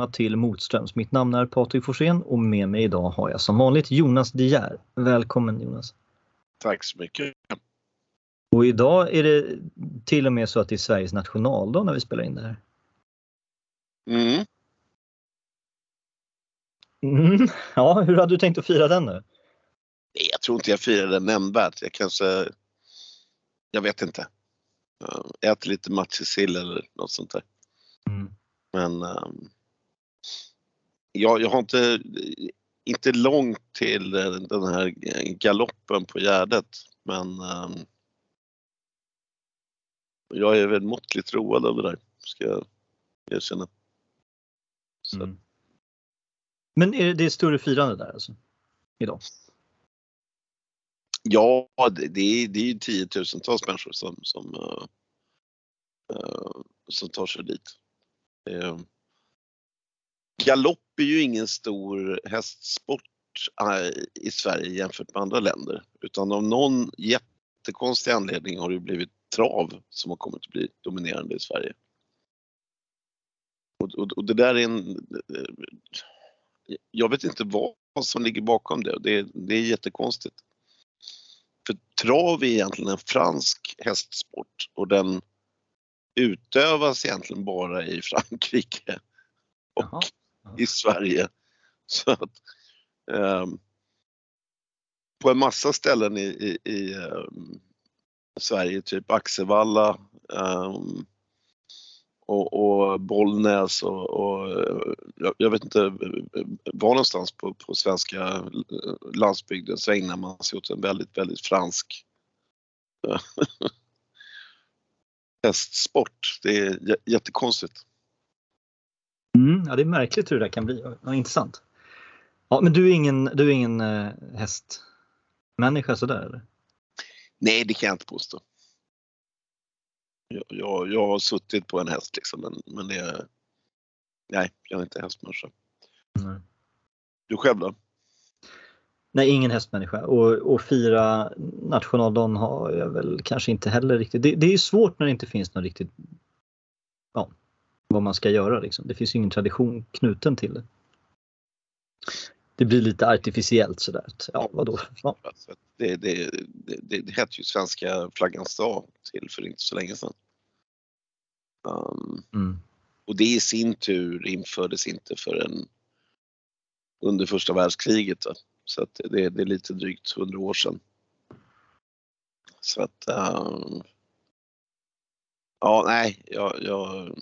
välkomna till Motströms. Mitt namn är Patrik Forsén och med mig idag har jag som vanligt Jonas De Geer. Välkommen Jonas! Tack så mycket! Och idag är det till och med så att det är Sveriges nationaldag när vi spelar in det här. Mm. Mm, ja, hur hade du tänkt att fira den nu? Jag tror inte jag firar den nämnvärt. Jag kanske, jag vet inte. Äter lite matjessill eller något sånt där. Mm. Men um, jag, jag har inte, inte långt till den här galoppen på Gärdet. Men um, jag är väl måttligt road av det där, ska jag erkänna. Mm. Men är det, det är större firande där alltså? Idag? Ja, det, det är, det är ju tiotusentals människor som, som, uh, uh, som tar sig dit. Uh, galopp är ju ingen stor hästsport eh, i Sverige jämfört med andra länder utan av någon jättekonstig anledning har det blivit trav som har kommit att bli dominerande i Sverige. Och, och, och det där är en... Eh, jag vet inte vad som ligger bakom det. Det, det är jättekonstigt. För trav är egentligen en fransk hästsport och den utövas egentligen bara i Frankrike och Jaha. I Sverige. Så att, ehm, på en massa ställen i, i, i ehm, Sverige, typ Axevalla ehm, och, och Bollnäs och, och jag, jag vet inte var någonstans på, på svenska landsbygden så ägnar man sig åt en väldigt, väldigt fransk eh, hästsport. Det är jättekonstigt. Mm, ja, det är märkligt hur det där kan bli. Ja, intressant. Ja, men du är ingen, du är ingen eh, hästmänniska sådär eller? Nej, det kan jag inte påstå. Jag, jag, jag har suttit på en häst liksom, men, men det är... Nej, jag är inte hästmänniska. Du själv då? Nej, ingen hästmänniska. Och, och fira nationaldagen har jag väl kanske inte heller riktigt. Det, det är ju svårt när det inte finns något riktigt, ja, vad man ska göra liksom. Det finns ju ingen tradition knuten till det. Det blir lite artificiellt sådär. Ja, vadå? Ja. Det, det, det, det, hette ju svenska flaggans dag till för inte så länge sedan. Um, Mm. och det i sin tur infördes inte förrän under första världskriget. Va? Så att det, det är lite drygt 100 år sedan. Så att... ehm, ja, nej, jag... Jag,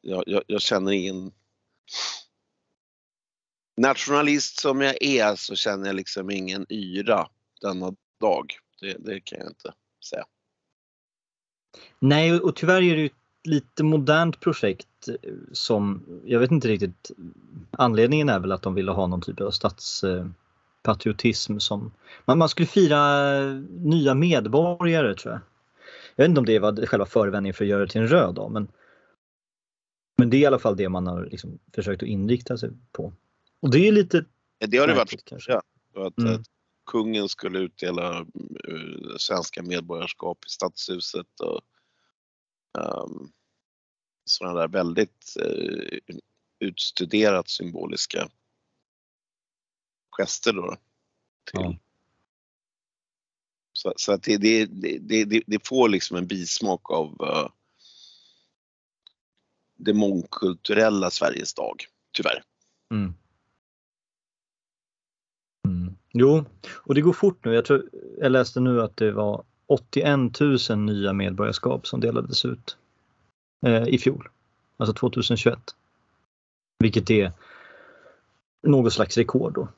jag, jag, jag känner ingen... Nationalist som jag är så känner jag liksom ingen yra denna dag. Det, det kan jag inte säga. Nej, och- tyvärr är det ju ett lite modernt projekt eh, som, jag vet inte riktigt, anledningen är väl att de ville ha någon typ av statspatriotism som, man, man skulle fira nya medborgare tror jag. Jag vet inte om det var själva förevändningen för att göra det till en röd dag men, men det är i alla fall det man har liksom försökt att inrikta sig på. Och det är lite Det har det varit kanske. Ja. Att, Mm. att kungen skulle utdela eh, svenska medborgarskap i stadshuset och um, sådana där väldigt eh, utstuderat symboliska gester då. Till. Ja. Så, så att det, det, det, det, får liksom en bismak av eh, det mångkulturella Sveriges dag, tyvärr. Mm. Mm. Jo, och det går fort nu. Jag, tror, jag läste nu att det var 81 000 nya medborgarskap som delades ut eh, i fjol, alltså 2021. Vilket är något slags rekord då.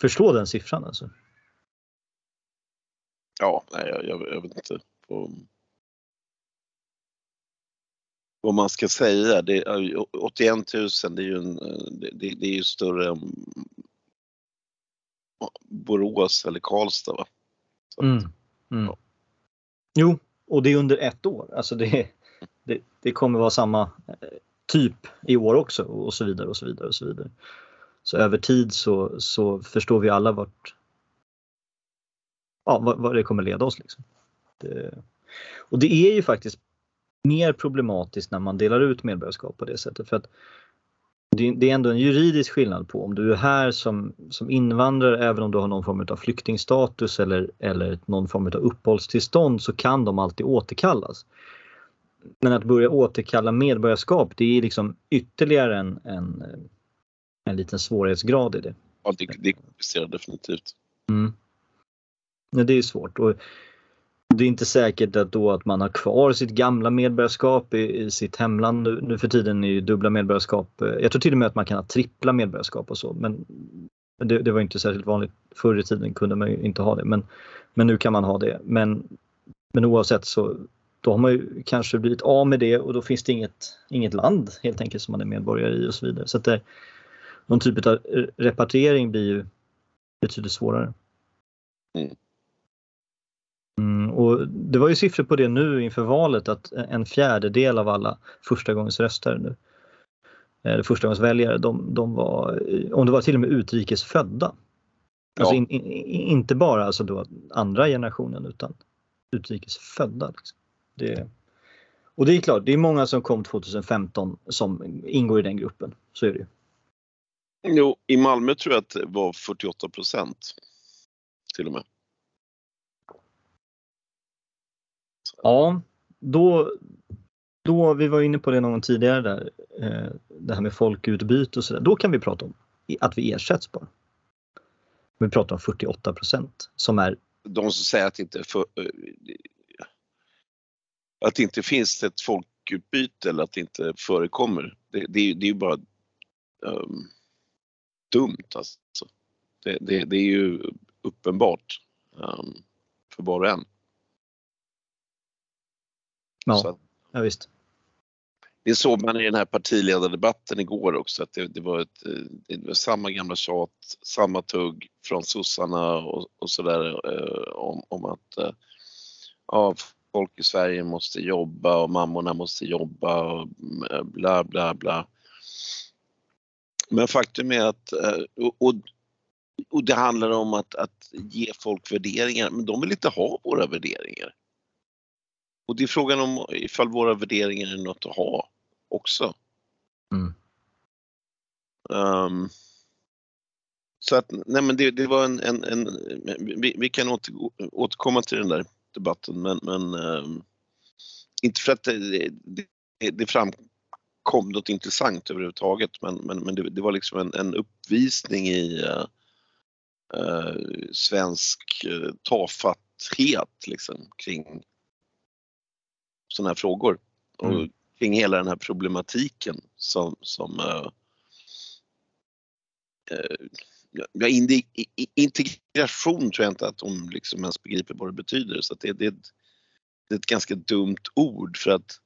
Förstå den siffran alltså. Ja, nej, jag, jag, jag vet inte vad, vad man ska säga. Det, är ju 81 000 det är ju, en, det, det är ju större än Borås eller Karlstad. Va? Mm. Mm. Jo, och det är under ett år. Alltså det, det, det kommer vara samma eh, typ i år också och så vidare och så vidare och så vidare. Så över tid så, så förstår vi alla vart, ja, vad, vad det kommer leda oss. Liksom. Det, och det är ju faktiskt mer problematiskt när man delar ut medborgarskap på det sättet. För att det, det är ändå en juridisk skillnad på om du är här som, som invandrare även om du har någon form av flyktingstatus eller, eller någon form av uppehållstillstånd så kan de alltid återkallas. Men att börja återkalla medborgarskap det är liksom ytterligare en, en, en liten svårighetsgrad i det. Ja, det, det komplicerar definitivt. Mm. Ja, det är svårt. Och det är inte säkert att då att man har kvar sitt gamla medborgarskap i, i sitt hemland. Nu, nu, för tiden är ju dubbla medborgarskap. Eh, jag tror till och med att man kan ha trippla medborgarskap och så. Men det, det var inte särskilt vanligt. Förr i tiden kunde man ju inte ha det. Men, men nu kan man ha det. Men, men oavsett så då har man ju kanske blivit av med det och då finns det inget, inget land helt enkelt som man är medborgare i och så vidare. Så att det, någon typ av repatriering blir ju betydligt svårare. Mm. Mm, och det var ju siffror på det nu inför valet att en fjärdedel av alla förstagångsröstare nu, eller förstagångsväljare, de, de var, om det var till och med utrikesfödda. Alltså in, in, inte bara alltså då andra generationen utan utrikesfödda. Liksom. Det, och det är klart, det är många som kom 2015 som ingår i den gruppen. Så är det ju. Jo, i Malmö tror jag att det var 48 procent till och med. Ja, då, då, vi var inne på det någon tidigare där, eh, det här med folkutbyte och sådär. Då kan vi prata om att vi ersätts bara. Vi pratar om 48 procent som är de som säger att det inte, för, eh, att det inte finns ett folkutbyte eller att det inte förekommer. Det, det, det är ju bara um, dumt alltså. Det, det, det, är ju uppenbart um, för var och en. Ja, Så, ja visst. Det såg man i den här partiledardebatten igår också att det, det, var, ett, det var samma gamla tjat, samma tugg från sossarna och, och sådär eh, om, om att eh, ja, folk i Sverige måste jobba och mammorna måste jobba och eh, bla bla bla. Men faktum är att, eh, och, och det handlar om att, att ge folk värderingar, men de vill inte ha våra värderingar. Och det är frågan om ifall våra värderingar är något att ha också. Mm. Um, så att, nej men det, det var en, en, en vi, vi, kan åter, återkomma till den där debatten men, men um, inte för att det, det, det framkom något intressant överhuvudtaget men, men, men det, det var liksom en, en uppvisning i uh, uh, svensk uh, tafatthet liksom kring sådana här frågor. Mm. Och kring hela den här problematiken som, som uh, ja, integration tror jag inte att de liksom ens begriper vad det betyder. Så det, det, det är ett ganska dumt ord för att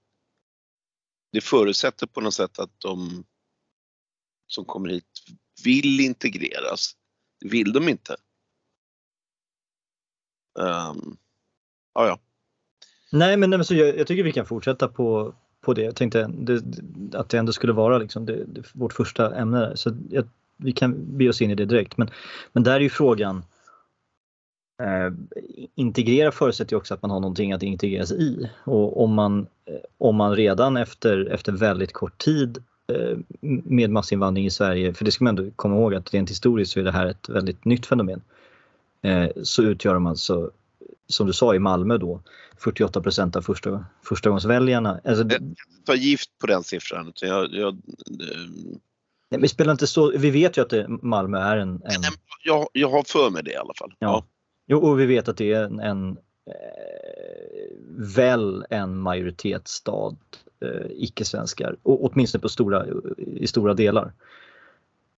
det förutsätter på något sätt att de som kommer hit vill integreras. Det vill de inte. Um, ja, ja. Nej, men, nej, så jag, jag, tycker vi kan fortsätta på, på det. Jag tänkte det, att det ändå skulle vara liksom det, det, vårt första ämne. Där. Så jag vi kan be oss in i det direkt. Men, men där är ju frågan eh, integrera förutsätter ju också att man har någonting att integreras i. Och om man, eh, om man redan efter, efter väldigt kort tid eh, med massinvandring i Sverige, för det ska man ändå komma ihåg att rent historiskt så är det här ett väldigt nytt fenomen. Eh, så utgör de alltså, som du sa i Malmö då, 48 procent av första, förstagångsväljarna. Alltså, ta gift på den siffran. Jag, jag, Nej, vi spelar inte så, vi vet ju att det, Malmö är en... en... Jag, jag har för mig det i alla fall. Ja. ja. Jo, och vi vet att det är en, en eh, väl en majoritetsstad eh, icke-svenskar, åtminstone på stora, i stora delar.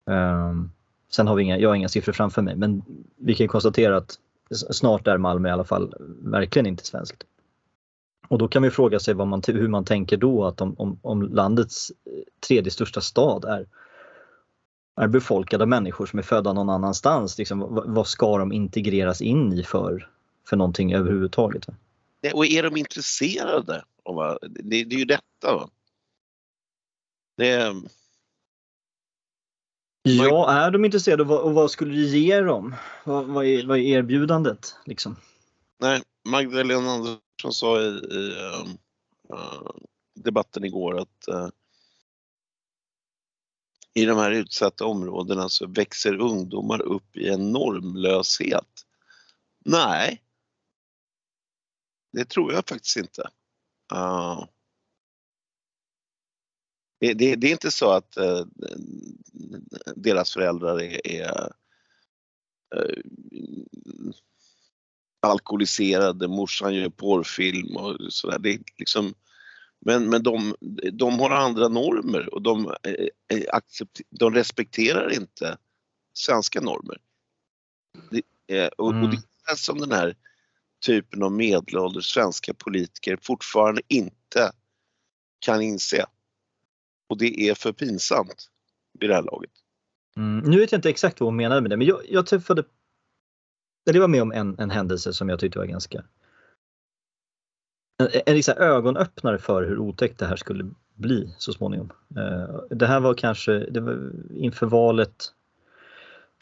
Um, sen har vi inga, jag har inga siffror framför mig, men vi kan konstatera att snart är Malmö i alla fall verkligen inte svenskt. Och då kan vi fråga sig man, hur man tänker då att om, om, om landets eh, tredje största stad är är befolkade av människor som är födda någon annanstans. Liksom, vad, vad ska de integreras in i för, för någonting överhuvudtaget? Och är de intresserade? Det, det är ju detta. Va? Det, Ja, är de intresserade och vad, och vad skulle du ge dem? Vad, vad, är, vad är erbjudandet? Liksom? Nej, Magdalena som sa i, i uh, debatten igår att uh, i de här utsatta områdena så växer ungdomar upp i en normlöshet. Nej, det tror jag faktiskt inte. Uh, det, det, det, är inte så att uh, deras föräldrar är, är uh, alkoholiserade, morsan gör porrfilm och sådär. Det är liksom, men men de, de har andra normer och de, accept, de respekterar inte svenska normer. Det, och, mm. och det är som den här typen av medelålders svenska politiker fortfarande inte kan inse. Och det är för pinsamt vid det här laget. Mm, nu vet jag inte exakt vad hon menade med det, men jag, jag träffade Eller var med om en, en händelse som jag tyckte var ganska en, en liksom ögonöppnare för hur otäckt det här skulle bli så småningom. Eh, det här var kanske det var inför valet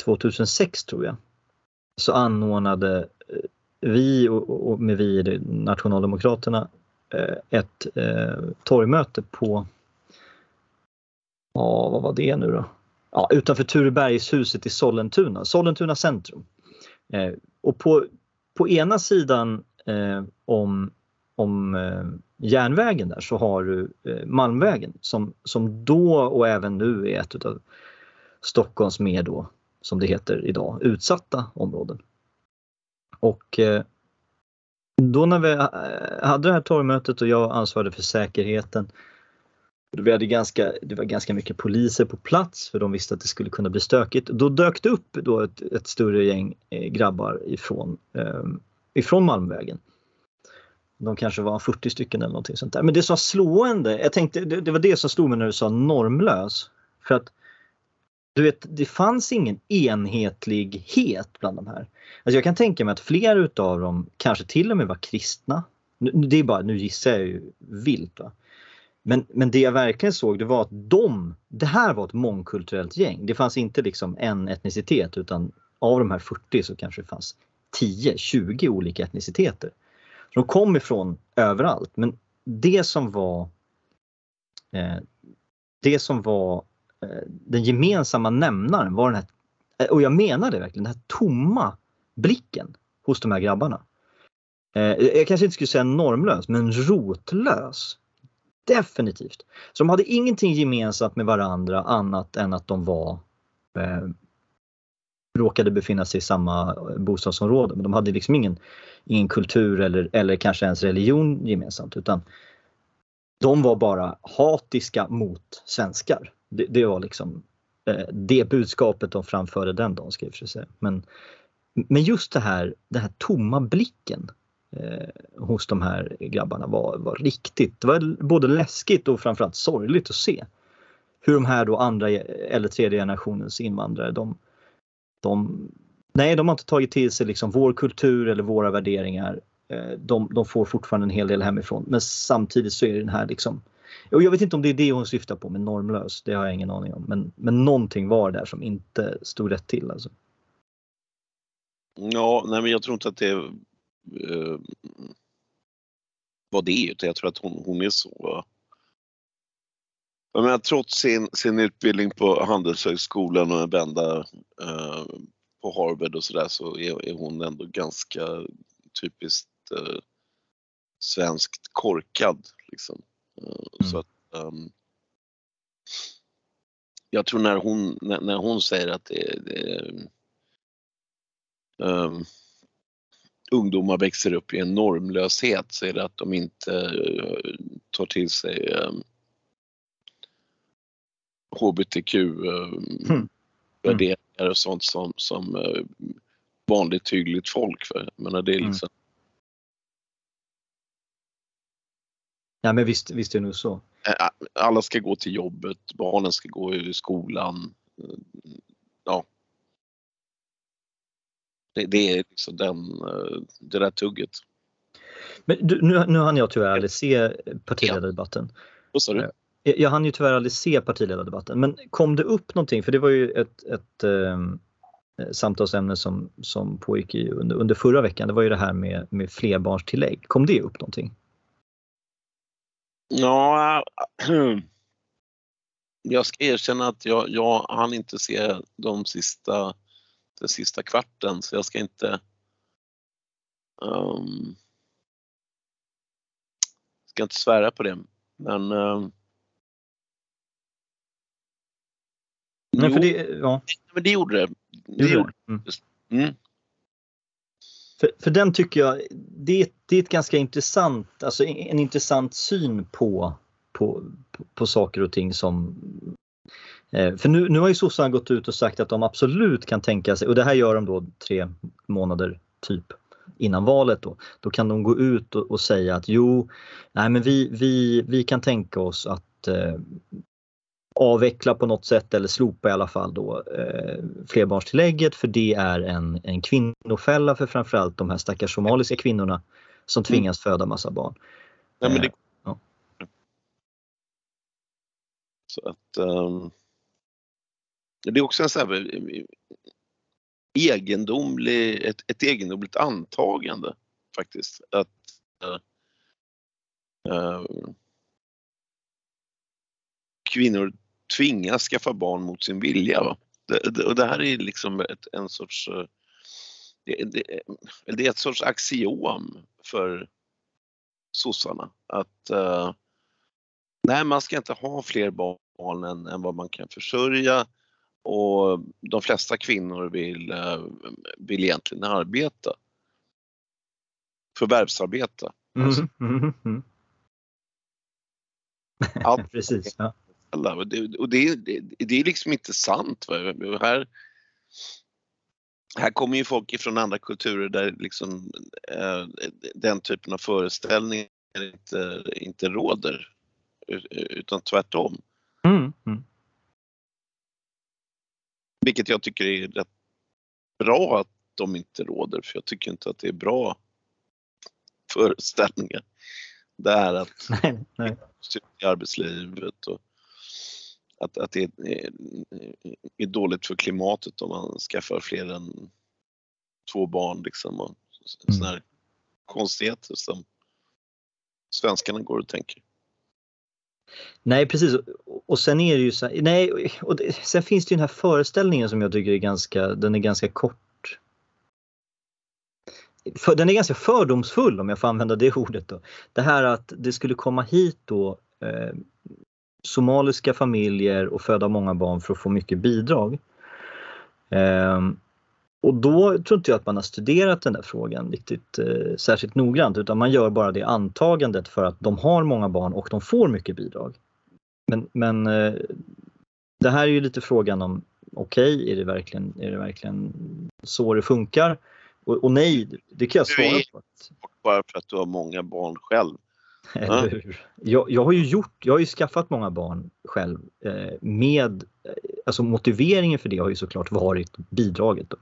2006 tror jag. Så anordnade eh, vi och, och med vi Nationaldemokraterna eh, ett torgmöte på, ja vad var det nu då? Ja, utanför Turebergshuset i Sollentuna, Sollentuna centrum. Eh, och på, på ena sidan eh, om, om eh, järnvägen där så har du eh, Malmvägen som, som då och även nu är ett av Stockholms mer då, som det heter idag, utsatta områden. Och eh, då när vi hade det här torgmötet och jag ansvarade för säkerheten vi hade ganska, det var ganska mycket poliser på plats för de visste att det skulle kunna bli stökigt. Då dök det upp då ett, ett större gäng eh, grabbar ifrån, eh, ifrån Malmvägen. De kanske var 40 stycken eller någonting sånt där. Men det som var slående, jag tänkte, det, det var det som slog mig när du sa normlös. För att du vet, det fanns ingen enhetlighet bland de här. Alltså jag kan tänka mig att flera utav dem kanske till och med var kristna. Det är bara, nu gissar jag ju vilt. Va? Men, men det jag verkligen såg det var att de, det här var ett mångkulturellt gäng. Det fanns inte liksom en etnicitet utan av de här 40 så kanske det fanns 10-20 olika etniciteter. Så de kom ifrån överallt men det som var eh, det som var eh, den gemensamma nämnaren var den här, eh, och jag menar det verkligen, den här tomma blicken hos de här grabbarna. Eh, jag kanske inte skulle säga normlös men rotlös. Definitivt. Så de hade ingenting gemensamt med varandra annat än att de var eh, råkade befinna sig i samma eh, bostadsområde. Men de hade liksom ingen, ingen kultur eller, eller kanske ens religion gemensamt utan de var bara hatiska mot svenskar. Det, det var liksom eh, det budskapet de framförde den dagen ska jag säga. Men, men just det här, den här tomma blicken eh, hos de här grabbarna var, var riktigt, det var både läskigt och framförallt sorgligt att se. Hur de här då andra eller tredje generationens invandrare, de, de, nej, de har inte tagit till sig liksom vår kultur eller våra värderingar. Eh, de, de, får fortfarande en hel del hemifrån men samtidigt så är det den här liksom och jag vet inte om det är det hon syftar på med normlös, det har jag ingen aning om. Men, men någonting var där som inte stod rätt till. Alltså. Ja, nej men jag tror inte att det eh, vad det är utan jag tror att hon, hon är så jag menar, trots sin, sin utbildning på Handelshögskolan och en vända eh, på Harvard och sådär så är, är, hon ändå ganska typiskt eh, svenskt korkad. Liksom. Eh, mm. Så att, um, jag tror när hon, när, när hon säger att det, det um, ungdomar växer upp i en normlöshet så är det att de inte uh, tar till sig um, hbtq uh, mm. värderingar och sånt som, som vanligt hyggligt folk. För. Menar, det är mm. liksom... Mm. Ja men visst, visst är det nog så. Alla ska gå till jobbet, barnen ska gå i skolan. Ja, det, det är liksom den, eh, det där tugget. Men du, nu, nu hann jag tyvärr aldrig se partiledardebatten. Vad sa du? Eh, jag, jag hann ju tyvärr aldrig se partiledardebatten men kom det upp någonting för det var ju ett, ett, eh, samtalsämne som, som pågick i, under, under förra veckan, det var ju det här med, med flerbarnstillägg. Kom det upp någonting? Ja, jag ska erkänna att jag, jag hann inte se de sista, den sista kvarten så jag ska inte um, ska inte svära på det. Men um, Nej, för det, ja. men det gjorde det. det, det gjorde. Mm. Mm. För, för den tycker jag, det är, det är ett ganska intressant, alltså en intressant syn på, på, på, saker och ting som för nu, nu har ju sossarna gått ut och sagt att de absolut kan tänka sig, och det här gör de då tre månader typ innan valet då, då kan de gå ut och, och säga att jo, nej men vi, vi, vi kan tänka oss att eh, avveckla på något sätt eller slopa i alla fall då eh, flerbarnstillägget för det är en, en kvinnofälla för framförallt de här stackars somaliska kvinnorna som mm. tvingas föda massa barn. Nej, men det... Eh, ja. Så att um, det är också en sån här eh, eh, egendomlig, ett, ett egendomligt antagande faktiskt. Att äh, äh, kvinnor tvingas skaffa barn mot sin vilja. Va? Det, det, och det här är liksom ett, en sorts det, det, det, är ett sorts axiom för sossarna att äh, nej, man ska inte ha fler barn än, än vad man kan försörja och de flesta kvinnor vill, uh, vill egentligen arbeta. Förvärvsarbeta. Mm, alltså. mm, mm. Allt, Precis. Ja. Och det, och det, det, det är liksom inte sant. Va? Här, här kommer ju folk ifrån andra kulturer där liksom, eh, den typen av föreställningar inte, inte råder. Utan tvärtom. Mm. Mm. Vilket jag tycker är rätt bra att de inte råder för jag tycker inte att det är bra föreställningar. Det är att nej, nej. i arbetslivet och att, att det är, är, dåligt för klimatet om man skaffar fler än två barn liksom och sådana här konstigheter som svenskarna går och tänker. Nej precis och sen är det ju så nej och det, sen finns det ju den här föreställningen som jag tycker är ganska, den är ganska kort. För, den är ganska fördomsfull om jag får använda det ordet då. Det här att det skulle komma hit då eh, somaliska familjer och föda många barn för att få mycket bidrag. Ehm, och då tror inte jag att man har studerat den där frågan riktigt eh, särskilt noggrant utan man gör bara det antagandet för att de har många barn och de får mycket bidrag. Men, men eh, det här är ju lite frågan om okej, okay, är, det verkligen, är det verkligen så det funkar? Och, och nej, det kan jag svara på. Bara för att du har många barn själv eller hur? Jag, jag, har ju gjort, jag har ju skaffat många barn själv eh, med, eh, alltså motiveringen för det har ju såklart varit bidraget. Då.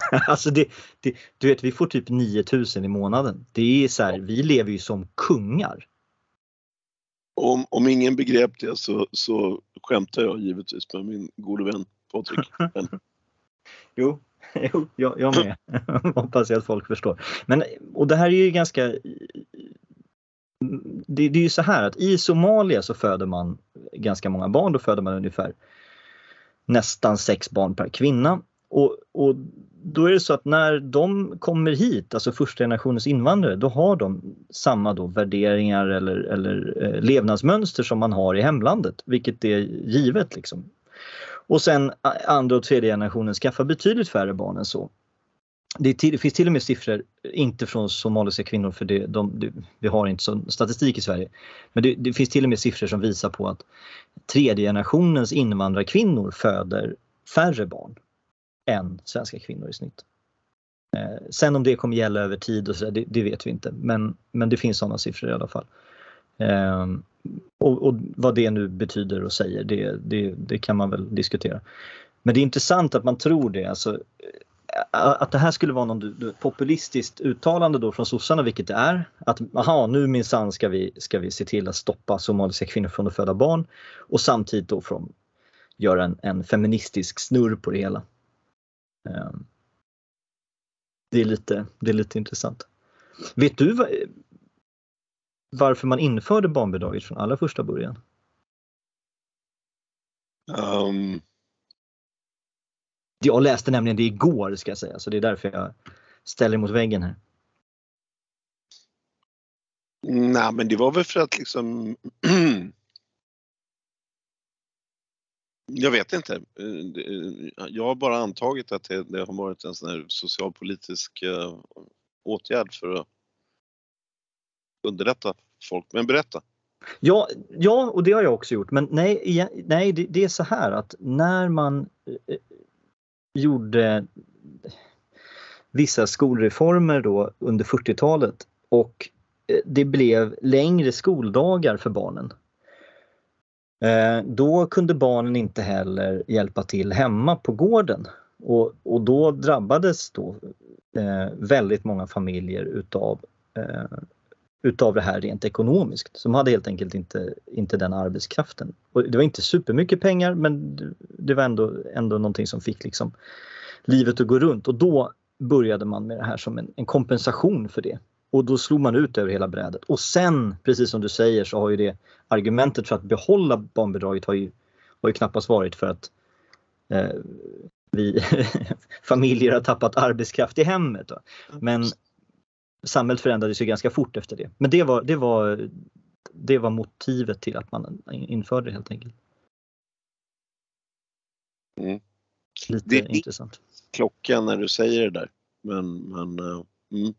alltså det, det, du vet vi får typ 9000 i månaden. Det är så här, vi lever ju som kungar. Om, om ingen begrep det så, så skämtar jag givetvis med min gode vän Patrik. jo, jo jag, jag med. Hoppas jag att folk förstår. Men, och det här är ju ganska det, det, är ju så här att i Somalia så föder man ganska många barn. Då föder man ungefär nästan sex barn per kvinna. Och, och då är det så att när de kommer hit, alltså första generationens invandrare, då har de samma då värderingar eller, eller eh, levnadsmönster som man har i hemlandet, vilket är givet. Liksom. Och sen andra och tredje generationen skaffar betydligt färre barn än så det, till, det, finns till och med siffror, inte från somaliska kvinnor för det, de, det, vi har inte sån statistik i Sverige. Men det, det, finns till och med siffror som visar på att tredje generationens invandrarkvinnor föder färre barn än svenska kvinnor i snitt. Eh, sen om det kommer gälla över tid och så där, det, det, vet vi inte men, men det finns sådana siffror i alla fall. Eh, och, och, vad det nu betyder och säger det, det, det kan man väl diskutera. Men det är intressant att man tror det. Alltså, eh, att det här skulle vara något populistiskt uttalande då från sossarna, vilket det är. Att aha, nu minsann ska vi, ska vi se till att stoppa somaliska kvinnor från att föda barn och samtidigt då från göra en, en feministisk snurr på det hela. Eh, det, är lite, det är lite intressant. Vet du va- varför man införde barnbidraget från allra första början? Ehm, Jag läste nämligen det igår ska jag säga, så det är därför jag ställer mot väggen här. nej men det var väl för att liksom Jag vet inte. Eh, eh, jag har bara antagit att det, det har varit en sån här socialpolitisk eh, åtgärd för att underlätta folk. Men berätta. Ja, ja, och det har jag också gjort. Men nej, nej det, det är så här att när man gjorde vissa skolreformer då under 40-talet och det blev längre skoldagar för barnen. Eh, då kunde barnen inte heller hjälpa till hemma på gården och, och då drabbades då eh, väldigt många familjer utav eh, utav det här rent ekonomiskt. De hade helt enkelt inte, inte den arbetskraften. Och det var inte supermycket pengar men det- det var ändå, ändå någonting som fick liksom livet att gå runt och då började man med det här som en, en kompensation för det. Och då slog man ut över hela brädet. Och sen, precis som du säger, så har ju det argumentet för att behålla barnbidraget har ju, har ju knappast varit för att eh, vi familjer har tappat arbetskraft i hemmet. Då. Men samhället förändrades ju ganska fort efter det. Men det var, det var, det var motivet till att man införde det helt enkelt. Mm. Lite Det är- intressant. Klockan när du säger det där. Men, men eh, mm.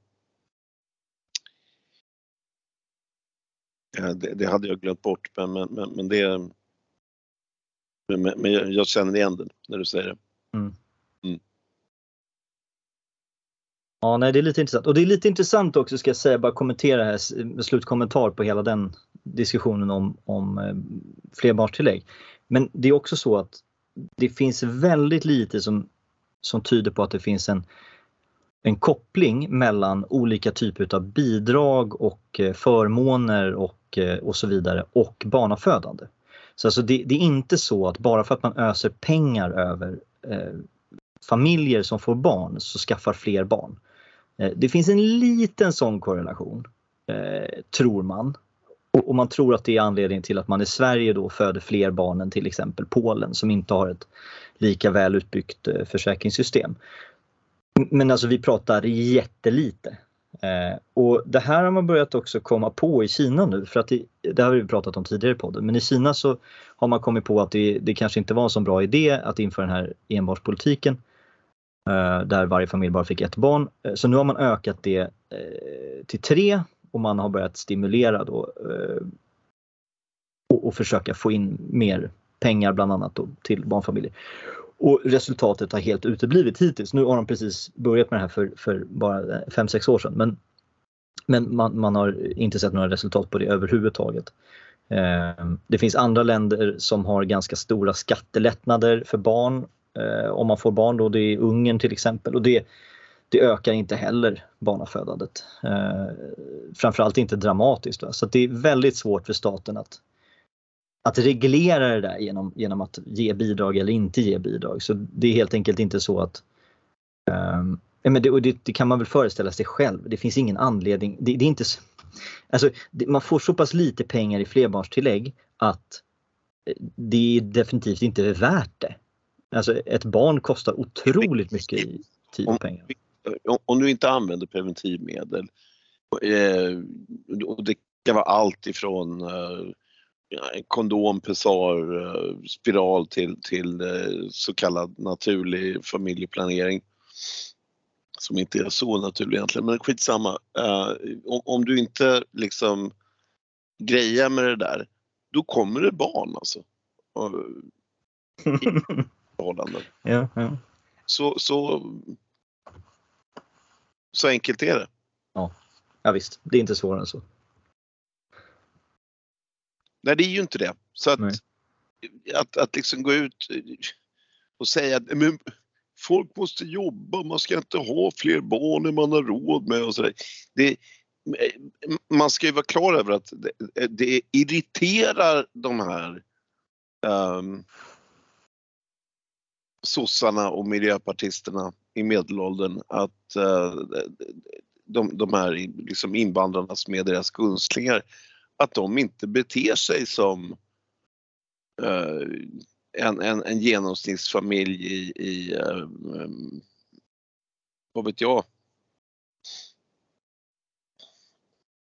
Det, det hade jag glömt bort men, men, men, men det men, men, jag- jag känner igen det när du säger det. Ja, nej, det är lite intressant. Och det är lite intressant också ska jag säga, bara kommentera här, slutkommentar på hela den diskussionen om, om eh, flerbarnstillägg. Men det är också så att det finns väldigt lite som, som tyder på att det finns en, en koppling mellan olika typer av bidrag och eh, förmåner och, och, eh, och så vidare och barnafödande. Så alltså det, det är inte så att bara för att man öser pengar över eh, familjer som får barn så skaffar fler barn. Eh, Det finns en liten sån korrelation, eh, tror man. Och, och man tror att det är anledningen till att man i Sverige då föder fler barn än till exempel Polen som inte har ett lika väl utbyggt eh, försäkringssystem. Men alltså vi pratar jättelite. Eh, och det här har man börjat också komma på i Kina nu för att det, det har vi pratat om tidigare i podden. Men i Kina så har man kommit på att det, det kanske inte var en så bra idé att införa den här enbarnspolitiken eh, där varje familj bara fick ett barn. Eh, så nu har man ökat det eh, till tre och man har börjat stimulera då eh, och, och försöka få in mer pengar bland annat då till barnfamiljer. Och resultatet har helt uteblivit hittills. Nu har de precis börjat med det här för, för bara 5-6 år sedan men, men man, man har inte sett några resultat på det överhuvudtaget. Eh, Det finns andra länder som har ganska stora skattelättnader för barn eh, om man får barn då, det är Ungern till exempel och det, det ökar inte heller barnafödandet. Eh, framförallt inte dramatiskt. Va? Så att det är väldigt svårt för staten att, att reglera det där genom, genom att ge bidrag eller inte ge bidrag. Så det är helt enkelt inte så att ehm, men det, och det, det kan man väl föreställa sig själv. Det finns ingen anledning. Det, det är inte, alltså, det, man får så pass lite pengar i flerbarnstillägg att eh, det är definitivt inte värt det. Alltså ett barn kostar otroligt mycket i tid och pengar. Om- Om du inte använder preventivmedel eh, och det kan vara allt ifrån eh, kondom, pessar, eh, spiral till, till eh, så kallad naturlig familjeplanering. Som inte är så naturlig egentligen, men skitsamma. Eh, om, om du inte liksom grejer med det där, då kommer det barn alltså. Förhållanden. ja, ja. Så, så, så enkelt är det. ja visst, det är inte svårare än så. Nej, det är ju inte det. Så att, att, att liksom gå ut och säga att men, folk måste jobba, man ska inte ha fler barn än man har råd med och sådär. Det, man ska ju vara klar över att det, det irriterar de här um, sossarna och miljöpartisterna i medelåldern att eh, de, de här liksom invandrarna som är deras gunstlingar, att de inte beter sig som eh, en, en, en genomsnittsfamilj i, i eh, vad vet jag,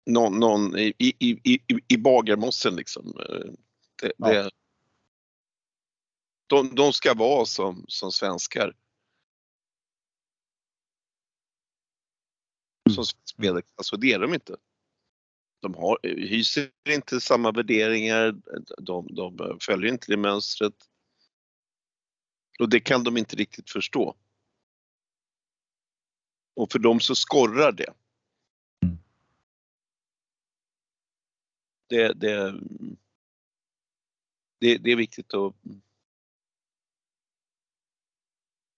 någon, någon i, i, i, i Bagarmossen liksom. Det, ja. det, de, de ska vara som, som svenskar. Mm. Som svensk medelklass alltså, det är de inte. De har, hyser inte samma värderingar, de, de följer inte det mönstret. Och det kan de inte riktigt förstå. Och för dem så skorrar det. Mm. Det, det, det, det är viktigt att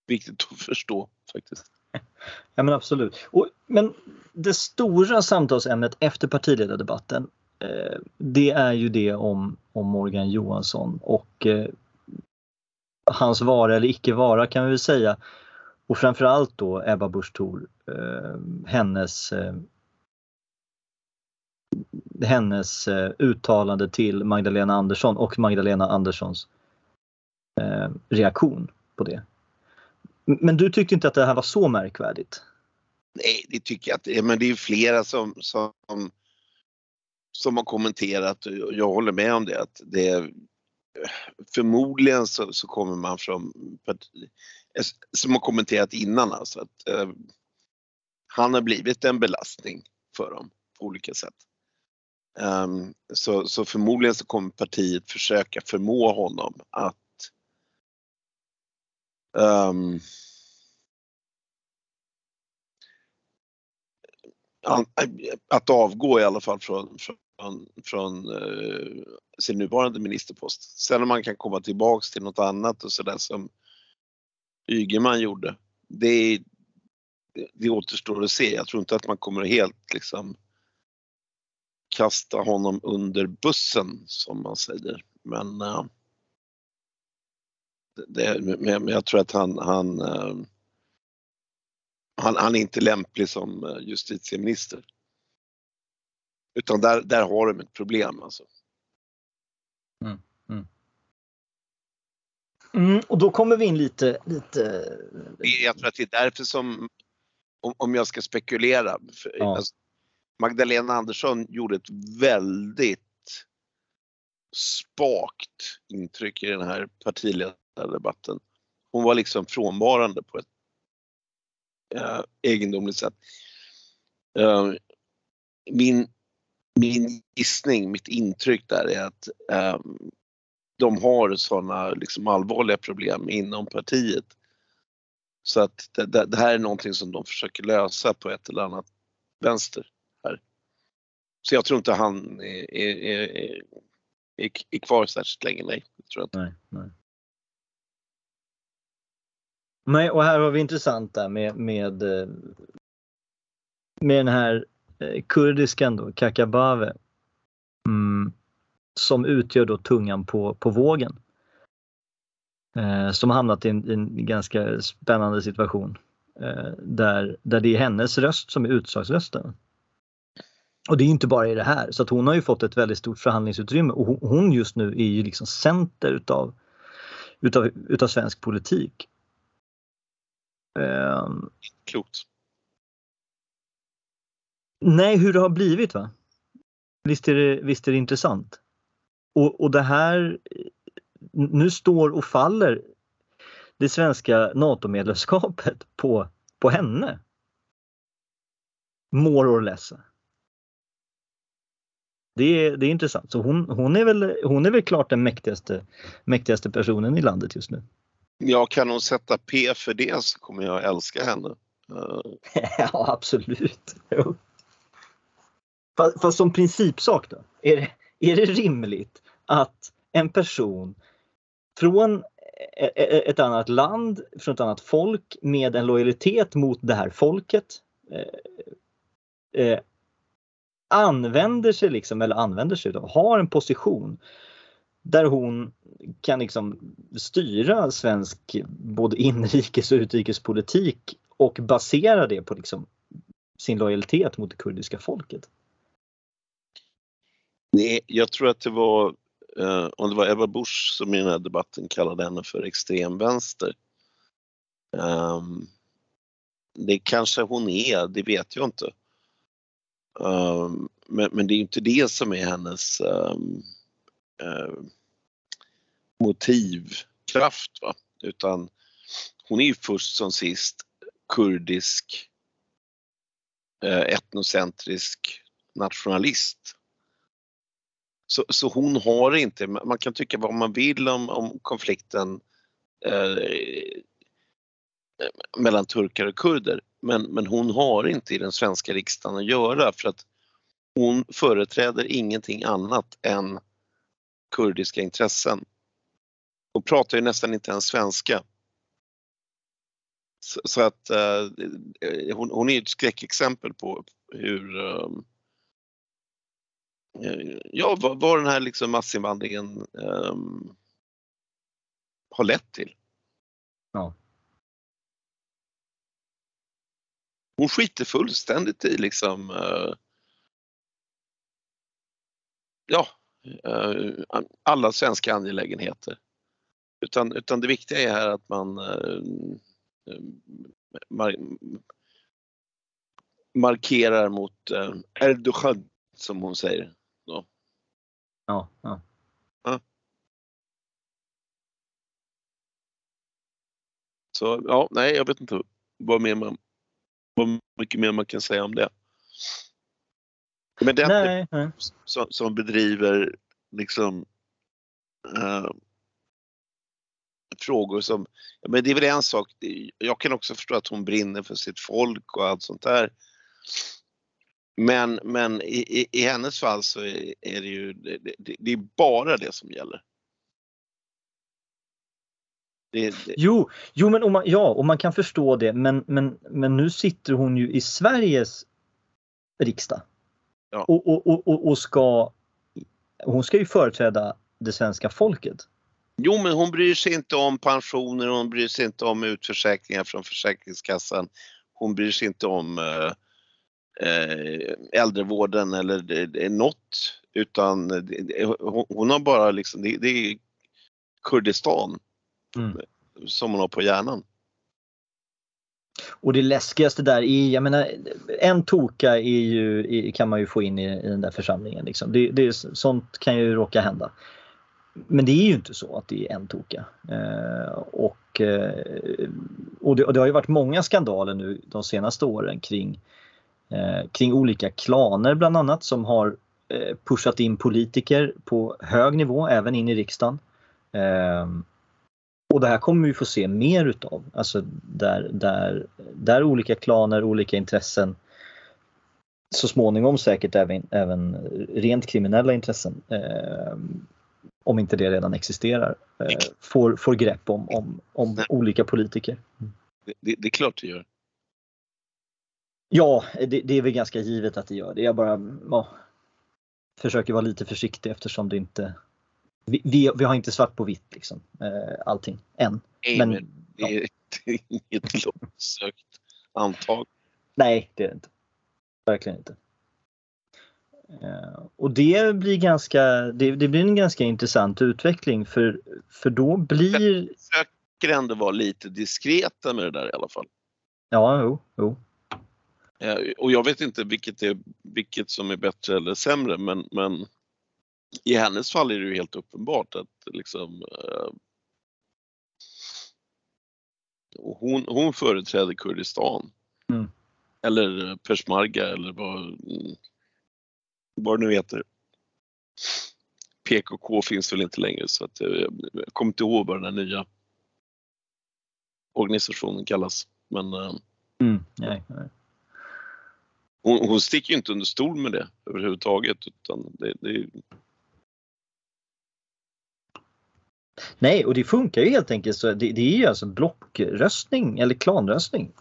viktigt att förstå faktiskt. Ja men absolut. Och, men det stora samtalsämnet efter partiledardebatten eh, det är ju det om, om Morgan Johansson och eh, hans vara eller icke vara kan vi väl säga. Och framförallt då Ebba Busch Thor, eh, hennes eh, hennes eh, uttalande till Magdalena Andersson och Magdalena Anderssons eh, reaktion på det. Men du tyckte inte att det här var så märkvärdigt? Nej, det tycker jag inte. Men det är flera som, som, som har kommenterat och jag håller med om det. Att det förmodligen så, så kommer man från som har kommenterat innan alltså att eh, han har blivit en belastning för dem på olika sätt. Um, så, så förmodligen så kommer partiet försöka förmå honom att um, att avgå i alla fall från, från, från uh, sin nuvarande ministerpost. Sen om man kan komma tillbaks till något annat och sådär som Ygeman gjorde, det, det återstår att se. Jag tror inte att man kommer helt liksom kasta honom under bussen som man säger. Men uh, det, men jag tror att han, han, uh, han, han, är inte lämplig som uh, justitieminister. Utan där, där har de ett problem alltså. Mm, mm. Mm, och då kommer vi in lite, lite... Jag tror att det är därför som, om, om jag ska spekulera, för, ja. alltså, Magdalena Andersson gjorde ett väldigt spakt intryck i den här partiledardebatten den debatten. Hon var liksom frånvarande på ett äh, egendomligt sätt. Äh, min, min gissning, mitt intryck där är att äh, de har sådana liksom allvarliga problem inom partiet. Så att det, det, det, här är någonting som de försöker lösa på ett eller annat vänster. här. Så jag tror inte han är, är, är, är, är kvar särskilt länge, nej. tror jag inte. Nej, nej. Nej, och här har vi intressant där med, med, eh, med den här eh, kurdiskan då, Kakabave. Mm, som utgör då tungan på, på vågen. Eh, som hamnat i en, i en, ganska spännande situation. Eh, där, där det är hennes röst som är utslagsrösten. Och det är inte bara i det här, så att hon har ju fått ett väldigt stort förhandlingsutrymme och hon just nu är ju liksom center utav, utav, utav svensk politik. Um, Klokt. Nej, hur det har blivit va? Visst är det, visst är det intressant? Och, och det här, nu står och faller det svenska NATO-medlemskapet på, på henne. More or less. Det är, det är intressant. Så hon, hon, är väl, hon är väl klart den mäktigaste, mäktigaste personen i landet just nu. Ja, kan hon sätta P för det så kommer jag älska henne. ja, absolut. Fast, fast, som principsak då? Är det, är det rimligt att en person från e-, e-, e-, ett annat land, från ett annat folk med en lojalitet mot det här folket eh, eh, använder sig liksom, eller använder sig då, har en position där hon kan liksom styra svensk både inrikes och utrikespolitik och basera det på liksom sin lojalitet mot det kurdiska folket? Nej, jag tror att det var, eh, om det var Ebba Busch som i den här debatten kallade henne för extremvänster. Um, det kanske hon är, det vet jag inte. Um, men, men, det är inte det som är hennes um, uh, motivkraft. Va? Utan hon är ju först som sist kurdisk eh, etnocentrisk nationalist. Så, så, hon har inte, man kan tycka vad man vill om, om konflikten eh, mellan turkar och kurder. Men, men hon har inte i den svenska riksdagen att göra för att hon företräder ingenting annat än kurdiska intressen. Hon pratar ju nästan inte ens svenska. Så, så att uh, hon, hon, är ett skräckexempel på hur um, ja, vad, vad den här liksom massinvandringen um, har lett till. Ja. Hon skiter fullständigt i liksom uh, ja, uh, alla svenska angelägenheter. Utan, utan det viktiga är här att man uh, mar markerar mot Erdogan som hon säger. Då. Ja, ja. ja. Så ja, nej jag vet inte vad mer man vad mycket mer man kan säga om det. Men den nej, nej. Som, som, bedriver liksom äh, frågor som, men det är väl en sak, jag kan också förstå att hon brinner för sitt folk och allt sånt där. Men, men i, i, i hennes fall så är, är det ju, det, det, det, är bara det som gäller. Det, det... Jo, jo men och man, ja, och man kan förstå det men, men, men nu sitter hon ju i Sveriges riksdag. Ja. Och, och, och, och ska, hon ska ju företräda det svenska folket. Jo, men hon bryr sig inte om pensioner, hon bryr sig inte om utförsäkringar från Försäkringskassan. Hon bryr sig inte om eh, eh äldrevården eller något utan hon, hon har bara liksom, det, är Kurdistan mm. som man har på hjärnan. Och det läskigaste där är, jag menar, en toka är ju, kan man ju få in i, i den där församlingen. Liksom. Det, det, sånt kan ju råka hända. Men det är ju inte så att det är en toka. Eh, och, eh, och, det, och, det, har ju varit många skandaler nu de senaste åren kring, eh, kring olika klaner bland annat som har eh, pushat in politiker på hög nivå, även in i riksdagen. Eh, och det här kommer vi få se mer utav. Alltså där, där, där olika klaner, olika intressen så småningom säkert även, även rent kriminella intressen, eh, om inte det redan existerar, eh, får, får grepp om, om, om olika politiker. Det, det, är klart det gör. Ja, det, det, är väl ganska givet att det gör det. Jag bara ja, försöker vara lite försiktig eftersom det inte vi, vi, vi, har inte svart på vitt liksom, eh, allting än. Nej, men, men det, är, ja. det är inget långsökt antag. Nej, det är det inte. Verkligen inte. Eh, och det blir ganska, det, det, blir en ganska intressant utveckling för, för då blir... Jag försöker ändå vara lite diskreta med det där i alla fall. Ja, jo, jo. Och jag vet inte vilket, är, vilket som är bättre eller sämre men, men i hennes fall är det ju helt uppenbart att liksom eh, hon, hon företräder Kurdistan. Mm. Eller Peshmerga eller vad, vad det nu heter. PKK finns väl inte längre så att jag, jag kommer inte ihåg vad den nya organisationen kallas. Men eh, mm, nej, nej. Hon, hon sticker ju inte under stol med det överhuvudtaget utan det, det, Nej, och det funkar ju helt enkelt så. Det, det är ju alltså blockröstning eller klanröstning.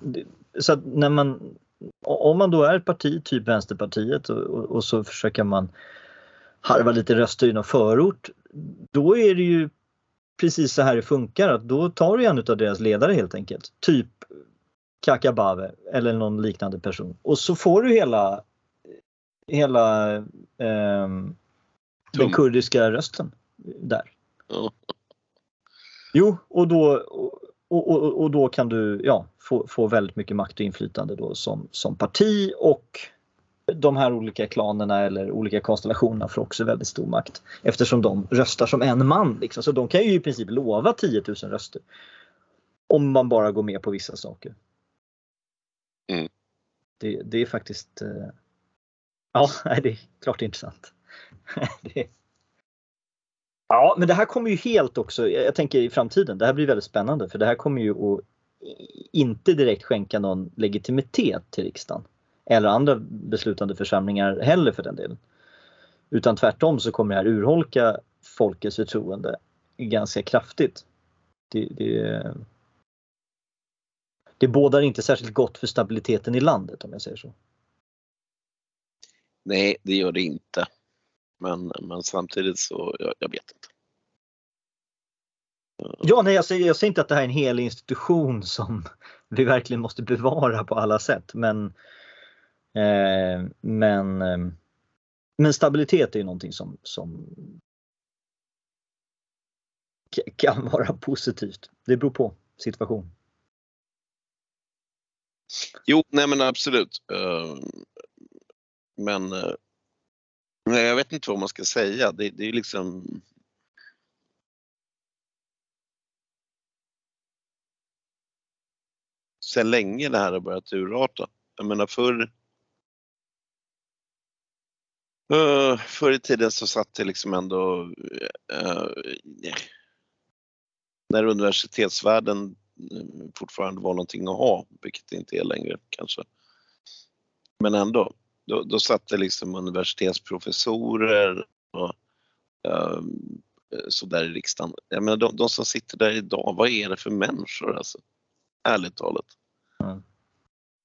Så att när man, om man då är ett parti, typ Vänsterpartiet och, och, och så försöker man harva lite röster i någon förort. Då är det ju precis så här det funkar att då tar du en av deras ledare helt enkelt. Typ Kakabave eller någon liknande person. Och så får du hela, hela eh, den kurdiska rösten där. Jo, och då, och, och, och då kan du ja, få, få väldigt mycket makt och inflytande då som, som parti och de här olika klanerna eller olika konstellationerna får också väldigt stor makt eftersom de röstar som en man. Liksom. Så de kan ju i princip lova 10 000 röster. Om man bara går med på vissa saker. Mm. Det, det är faktiskt... eh, Ja, det är klart det är intressant. det... Ja, men det här kommer ju helt också, jag tänker i framtiden, det här blir väldigt spännande för det här kommer ju att inte direkt skänka någon legitimitet till riksdagen eller andra beslutande församlingar heller för den delen. Utan tvärtom så kommer det här urholka folkets förtroende ganska kraftigt. Det, det, det bådar inte särskilt gott för stabiliteten i landet om jag säger så. Nej, det gör det inte. Men, men samtidigt så, jag, jag vet inte. Ja, nej, jag säger, jag säger inte att det här är en hel institution som vi verkligen måste bevara på alla sätt. Men, eh, men, eh, men stabilitet är ju någonting som, som kan vara positivt. Det beror på situation. Jo, nej men absolut. Eh, Men eh, nej, jag vet inte vad man ska säga. Det, det är liksom sen länge det här har börjat urarta. Jag menar förr uh, Förr i tiden så satt det liksom ändå eh, eh när universitetsvärlden eh, fortfarande var någonting att ha, vilket det inte är längre kanske. Men ändå, då, då satt det liksom universitetsprofessorer och uh, så där i riksdagen. Jag menar de, de som sitter där idag, vad är det för människor alltså? Ärligt talat. Mm.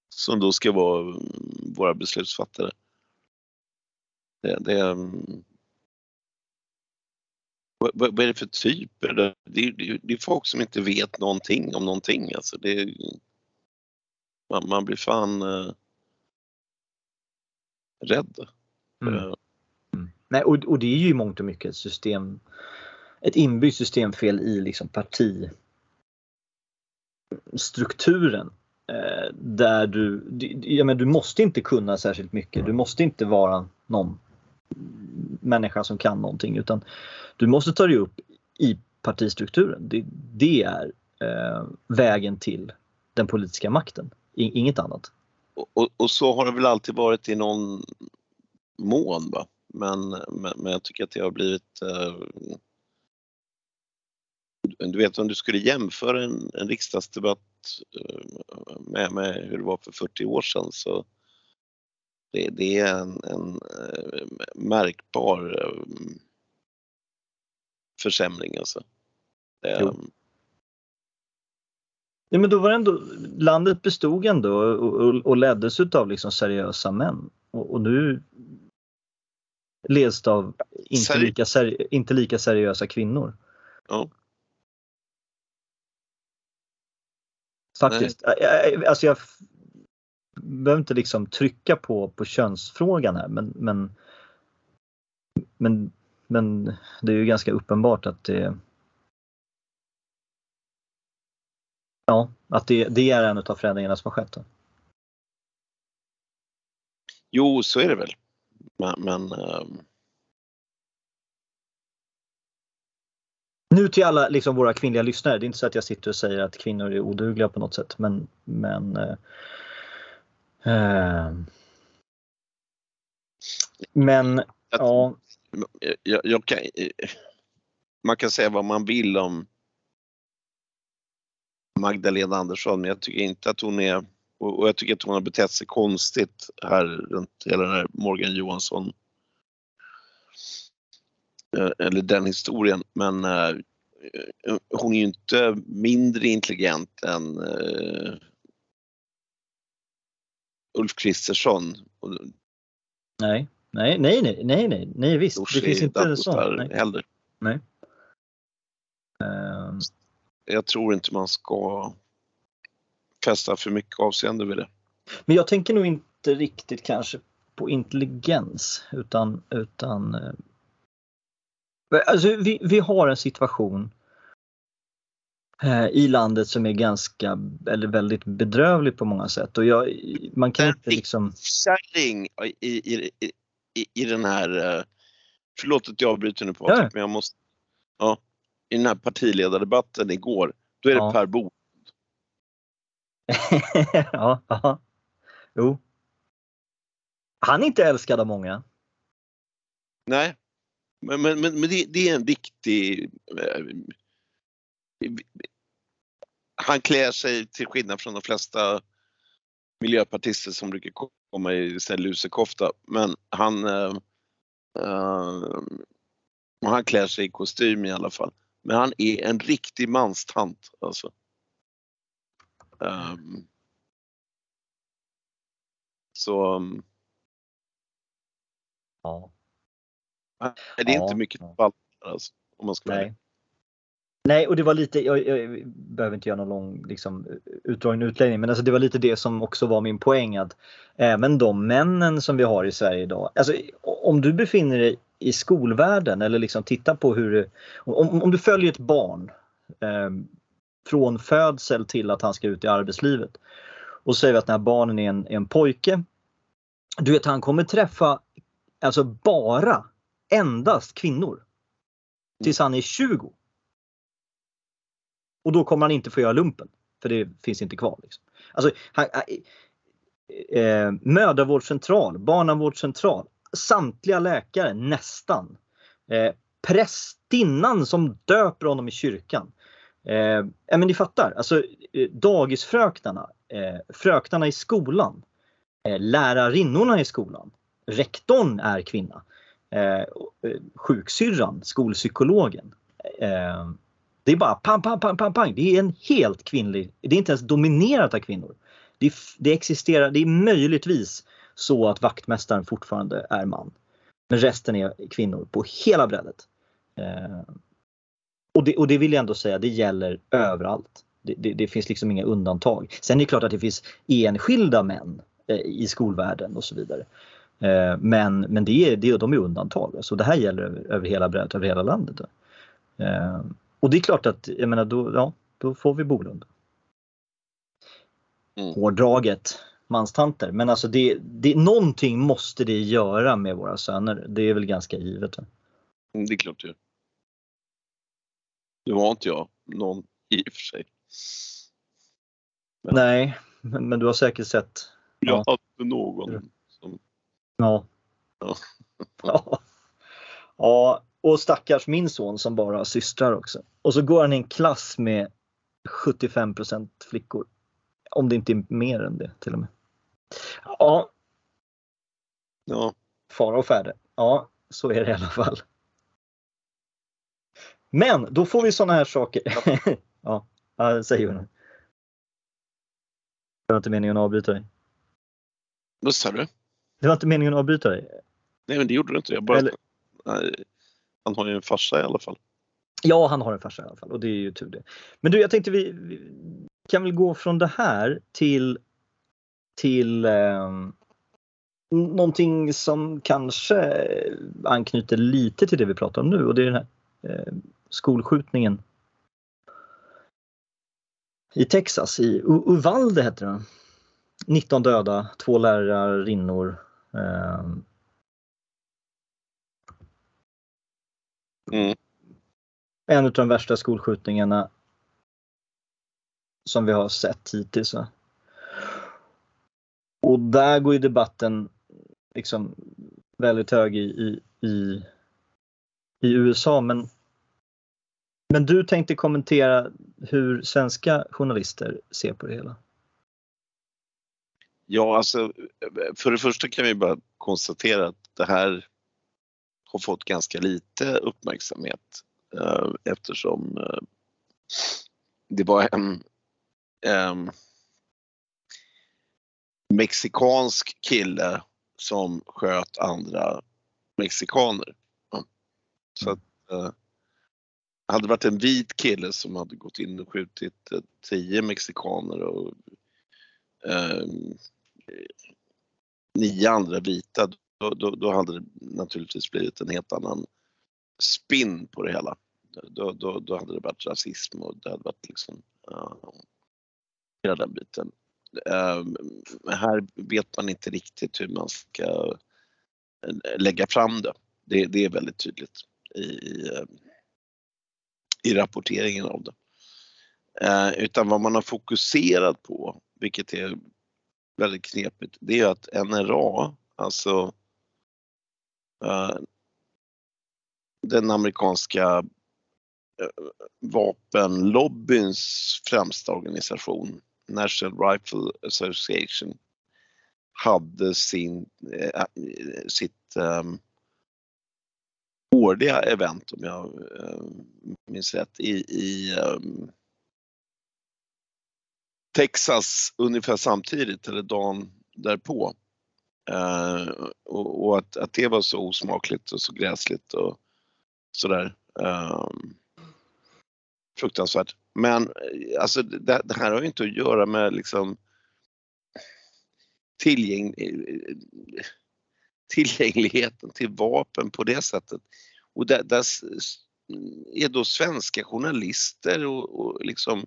Som då ska vara mm, våra beslutsfattare. Det, det, mm, vad, vad är det för typer? Det, det, det, är folk som inte vet någonting om någonting. Alltså det, man, man blir fan eh, rädd. Mm. Eh, Mm. Nej, och, och det är ju i mångt och mycket ett system, ett inbyggt systemfel i liksom partistrukturen. Eh, där du, ja, men du måste inte kunna särskilt mycket. Du måste inte vara någon människa som kan någonting utan du måste ta dig upp i partistrukturen. Det, det är eh, vägen till den politiska makten, inget annat. Och, och, så har det väl alltid varit i någon mån. Va? Men, men, men jag tycker att det har blivit eh, du vet om du skulle jämföra en, en riksdagsdebatt eh, med, med hur det var för 40 år sedan så det, det är en, en eh, märkbar eh, försämring alltså. Jo. Ja, men då var ändå, landet bestod ändå och, och, och leddes utav liksom seriösa män. Och, och nu leds det av inte Seri- lika, seri, inte lika seriösa kvinnor. ja, Faktiskt. Ä- Alltså jag behöver inte liksom trycka på, på könsfrågan här men, men, men, men det är ju ganska uppenbart att det Ja, att det, det är en av förändringarna som har skett. Då. jo, så är det väl. Men, men ehm, Nu till alla liksom, våra kvinnliga lyssnare, det är inte så att jag sitter och säger att kvinnor är odugliga på något sätt men, men eh, eh, Men att- ja, jag, jag kan, man kan säga vad man vill om Magdalena Andersson, men jag tycker inte att hon är och jag tycker att hon har betett sig konstigt här runt hela den här Morgan Johansson eh, eller den historien. Men eh, hon är ju inte mindre intelligent än eh, Ulf Kristersson nej, nej, nej, nej, nej, nej, nej visst. Det finns inte så. Dadgostar Nej. heller. Eh, Jag tror inte man ska fästa för mycket avseende vid det. Men jag tänker nog inte riktigt kanske på intelligens utan, utan eh, alltså vi, vi har en situation eh, i landet som är ganska eller väldigt bedrövlig på många sätt och jag, man kan inte liksom... Kärring i, i, i, i, den här, eh, förlåt att jag avbryter nu Patrik, Ja. men jag måste, ja, i den här partiledardebatten igår, då är det Ja. Per Bo. ja, ja. Jo. Han är inte älskad av många. Nej, men, men, men, men det, det är en viktig... eh, Han klär sig till skillnad från de flesta miljöpartister som brukar komma i lusekofta, men han, eh, eh, han klär sig i kostym i alla fall. Men han är en riktig manstant alltså. Ehm, så um, Ja. det är Ja, inte mycket ball alltså, om man ska vara Nej. Nej, och det var lite, jag, jag behöver inte göra någon lång liksom, utdragen utläggning, men alltså det var lite det som också var min poäng att även de männen som vi har i Sverige idag, alltså om du befinner dig i skolvärlden eller liksom titta på hur om, om du följer ett barn eh, från födsel till att han ska ut i arbetslivet och säger att den här barnen är en, är en pojke. Du vet han kommer träffa alltså bara endast kvinnor. Tills han är 20. Och då kommer han inte få göra lumpen. För det finns inte kvar. Liksom. Alltså, han, eh, eh mödravårdscentral, barnavårdscentral, samtliga läkare nästan. Eh, prästinnan som döper honom i kyrkan. Eh, ja, men ni fattar, alltså eh, dagisfröknarna, eh, fröknarna i skolan, eh, lärarinnorna i skolan, rektorn är kvinna, eh, eh, sjuksyrran, skolpsykologen. Eh, det är bara pang, pang, pang, pang, pang. Det är en helt kvinnlig, det är inte ens dominerat av kvinnor. Det, det existerar, det är möjligtvis så att vaktmästaren fortfarande är man. Men resten är kvinnor på hela brädet. Eh, och, det, och det vill jag ändå säga, det gäller överallt. Det, det, det finns liksom inga undantag. Sen är det klart att det finns enskilda män eh, i skolvärlden och så vidare. Eh, men men det är, det, de är undantag. Så det här gäller över, över hela brädet, över hela landet. Eh, och det är klart att, jag menar, då, ja, då får vi Bolund. Mm. Hårdraget, manstanter. Men alltså det, det, någonting måste det göra med våra söner. Det är väl ganska givet. Va? Mm, Det är klart det. Nu har inte jag någon i och för sig. Ja. Nej, men, men du har säkert sett. Jag Ja. hade någon som... Ja. Ja. ja. Ja, och stackars min son som bara har systrar också. Och så går han i en klass med 75% flickor. Om det inte är mer än det till och med. Ja, Ja, fara och färde. Ja, så är det i alla fall. Men då får vi såna här saker. ja, ja säg Jonas. Det var inte meningen att avbryta dig. vad sa du? Det var inte meningen att avbryta dig. Nej men det gjorde du inte. Jag bara... Eller- han har ju en farsa i alla fall. Ja, han har en farsa i alla fall och det är ju tur det. Men du, jag tänkte vi, vi kan väl gå från det här till till eh, någonting som kanske anknyter lite till det vi pratar om nu och det är den här eh, skolskjutningen i Texas, i U- Uvalde heter det. 19 döda, två lärarinnor. Eh, Mm. en av de värsta skolskjutningarna som vi har sett hittills. va. Och där går ju debatten liksom väldigt hög i, i, i, i USA. Men, men du tänkte kommentera hur svenska journalister ser på det hela. Ja, alltså för det första kan vi bara konstatera att det här har fått ganska lite uppmärksamhet eh, eftersom eh, det var en em, mexikansk kille som sköt andra mexikaner. Ja. Så att, eh, hade det varit en vit kille som hade gått in och skjutit eh, tio mexikaner och eh, nio andra vita, då, då, då, hade det naturligtvis blivit en helt annan spin på det hela. Då, då, då hade det varit rasism och det hade varit liksom uh, hela den biten. Uh, här vet man inte riktigt hur man ska eh, lägga fram det. Det, det är väldigt tydligt i, i, eh, i rapporteringen av det. Ehm, utan vad man har fokuserat på, vilket är väldigt knepigt, det är att NRA, alltså eh, den amerikanska vapenlobbyns främsta organisation, National Rifle Association, hade sin, äh, sitt ähm, årliga event om jag äh, minns rätt i, i ähm, Texas ungefär samtidigt eller dagen därpå. Uh, och, och att, att, det var så osmakligt och så gräsligt och sådär. Uh, fruktansvärt. Men eh, alltså det, det, här har ju inte att göra med liksom tillgäng, eh, eh, tillgängligheten till vapen på det sättet. Och där, där är då svenska journalister och, och liksom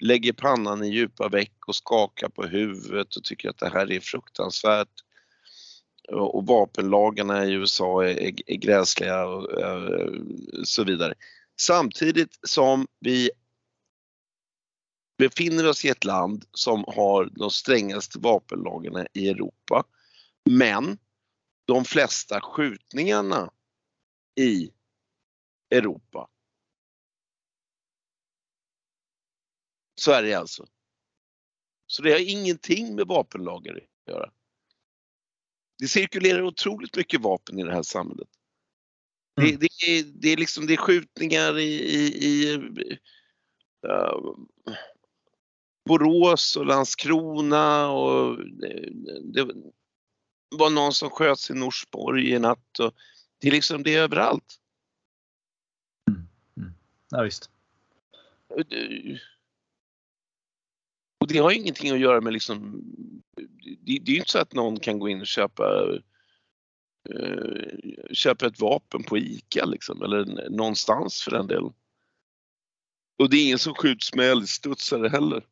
lägger pannan i djupa veck och skakar på huvudet och tycker att det här är fruktansvärt. Och, vapenlagarna i USA är, är, är gräsliga och, och så vidare. Samtidigt som vi befinner oss i ett land som har de strängaste vapenlagarna i Europa. Men de flesta skjutningarna i Europa Sverige alltså. Så det har ingenting med vapenlagar att göra. Det cirkulerar otroligt mycket vapen i det här samhället. Mm. Det, det, är, det, är liksom, det är skjutningar i, i, i uh, Borås och Landskrona och det, det, var någon som sköts i Norsborg i natt. Och det är liksom det är överallt. Mm. Mm. Ja, visst. Och det har ingenting att göra med liksom, det, det är ju inte så att någon kan gå in och köpa Eh, köper köpa ett vapen på ICA liksom, eller någonstans för den delen. Och det är ingen som skjuts med älgstudsare heller.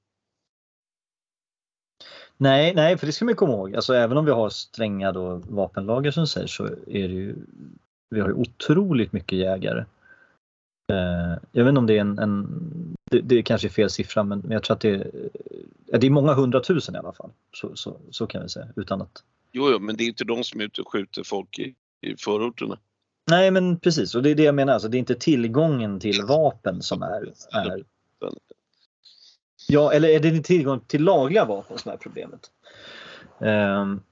Nej, nej, för det ska man komma ihåg. Alltså, även om vi har stränga då vapenlagar som säger så är det ju, vi har ju otroligt mycket jägare. Eh, jag vet inte om det är en, en det, det kanske är fel siffra men, men jag tror att det är, eh, det är många hundratusen i alla fall. Så, så, så kan vi säga utan att. Jo, jo, men det är inte de som är ute och skjuter folk i, i förorterna. Nej men precis och det är det jag menar, alltså, det är inte tillgången till vapen som är, är... Ja, eller är det tillgång till lagliga vapen som är problemet? Um,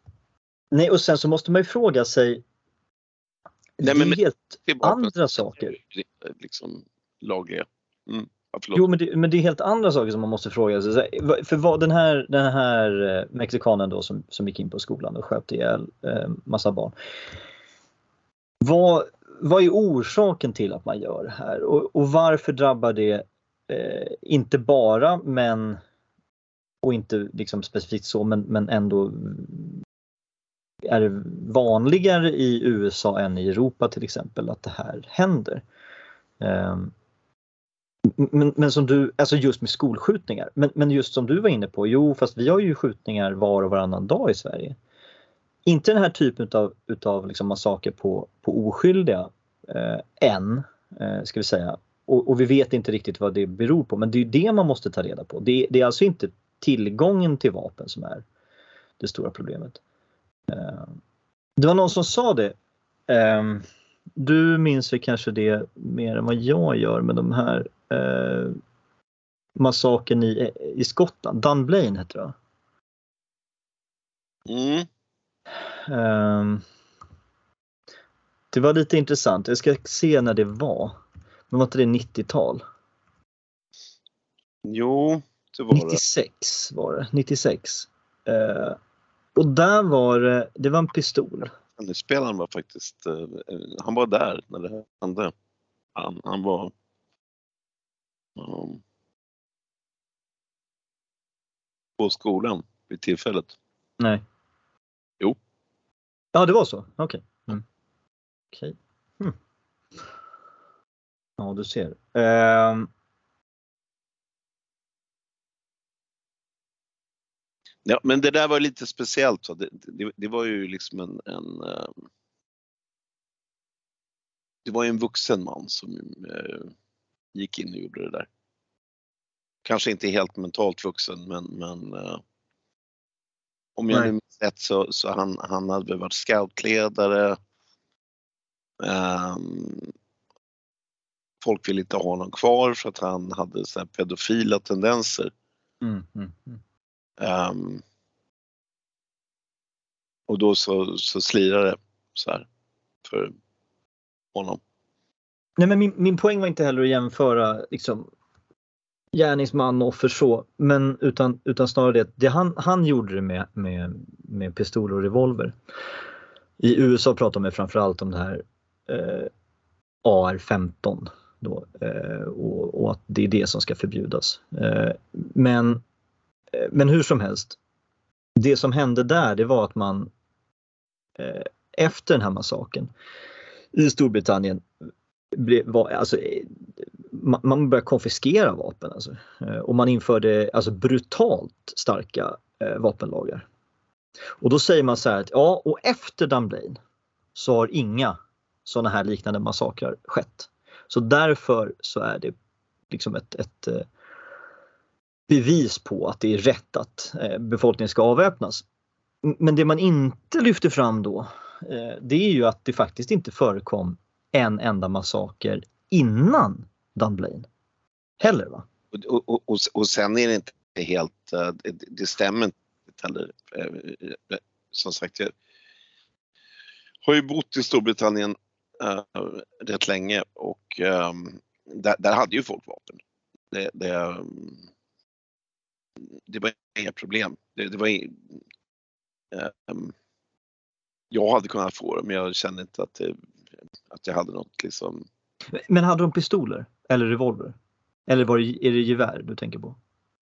nej, och sen så måste man ju fråga sig Nej, det är men, helt andra saker. Liksom lagliga. Mm, jo, men det, men det är helt andra saker som man måste fråga sig. För vad den här, den här eh, mexikanen då som, som gick in på skolan och sköt ihjäl eh, massa barn. Vad, vad är orsaken till att man gör det här och, och varför drabbar det eh, inte bara män och inte liksom specifikt så men, men ändå mm, är det vanligare i USA än i Europa till exempel att det här händer. Ehm, men, men som du, alltså just med skolskjutningar, men, men just som du var inne på, jo fast vi har ju skjutningar var och varannan dag i Sverige. Inte den här typen utav, utav liksom massaker på, på oskyldiga eh, än, eh, ska vi säga. Och, och, vi vet inte riktigt vad det beror på, men det är det man måste ta reda på. Det, det är alltså inte tillgången till vapen som är det stora problemet. Eh, det var någon som sa det. Ehm, du minns väl kanske det mer än vad jag gör med de här eh, massakern i, i Skottland. Dunblane heter det mm. um, Det var lite intressant. Jag ska se när det var. Men var inte det 90-tal? Jo, det var 96 det. var det. 96. Uh, och där var det, det var en pistol. Spelaren var faktiskt, uh, han var där när det hände. Han, han var um, på skolan vid tillfället. Nej. Jo. Ja, det var så? Okej. Okay. Mm. Okay. Hmm. Ja, du ser. Um... Ja, men det där var lite speciellt. Det, det, det var ju liksom en, en um... det var ju en vuxen man som uh, gick in och gjorde det där. Kanske inte helt mentalt vuxen men, men uh, om jag minns rätt så, så han, han hade väl varit scoutledare. Um, folk ville inte ha honom kvar för att han hade så pedofila tendenser. Mm, mm, mm. Um, och då så, så slirade det så här för honom. Nej men min, min poäng var inte heller att jämföra liksom, gärningsman och offer så, men utan, utan snarare det, det han, han gjorde det med, med, med pistol och revolver. I USA pratar man framförallt om det här eh, AR-15 då, eh, och, och, att det är det som ska förbjudas. Eh, men, eh, men hur som helst, det som hände där det var att man eh, efter den här massakern i Storbritannien alltså, eh, man började konfiskera vapen alltså. Eh, och man införde alltså brutalt starka eh, vapenlagar. Och då säger man så här att ja, och efter Dunblane så har inga sådana här liknande massakrer skett. Så därför så är det liksom ett, ett bevis på att det är rätt att befolkningen ska avväpnas. Men det man inte lyfter fram då, det är ju att det faktiskt inte förekom en enda massaker innan Dunblane. Heller va? Och, och, och, och sen är det inte helt, eh, det, det stämmer inte heller. Eh, som sagt, jag har ju bott i Storbritannien äh, rätt länge och äh, där, där, hade ju folk vapen. Det, det, det var inga problem. Det, det var äh, jag hade kunnat få det men jag kände inte att, det, att jag hade något liksom. Men hade de pistoler? Eller revolver? Eller var det, är det gevär du tänker på?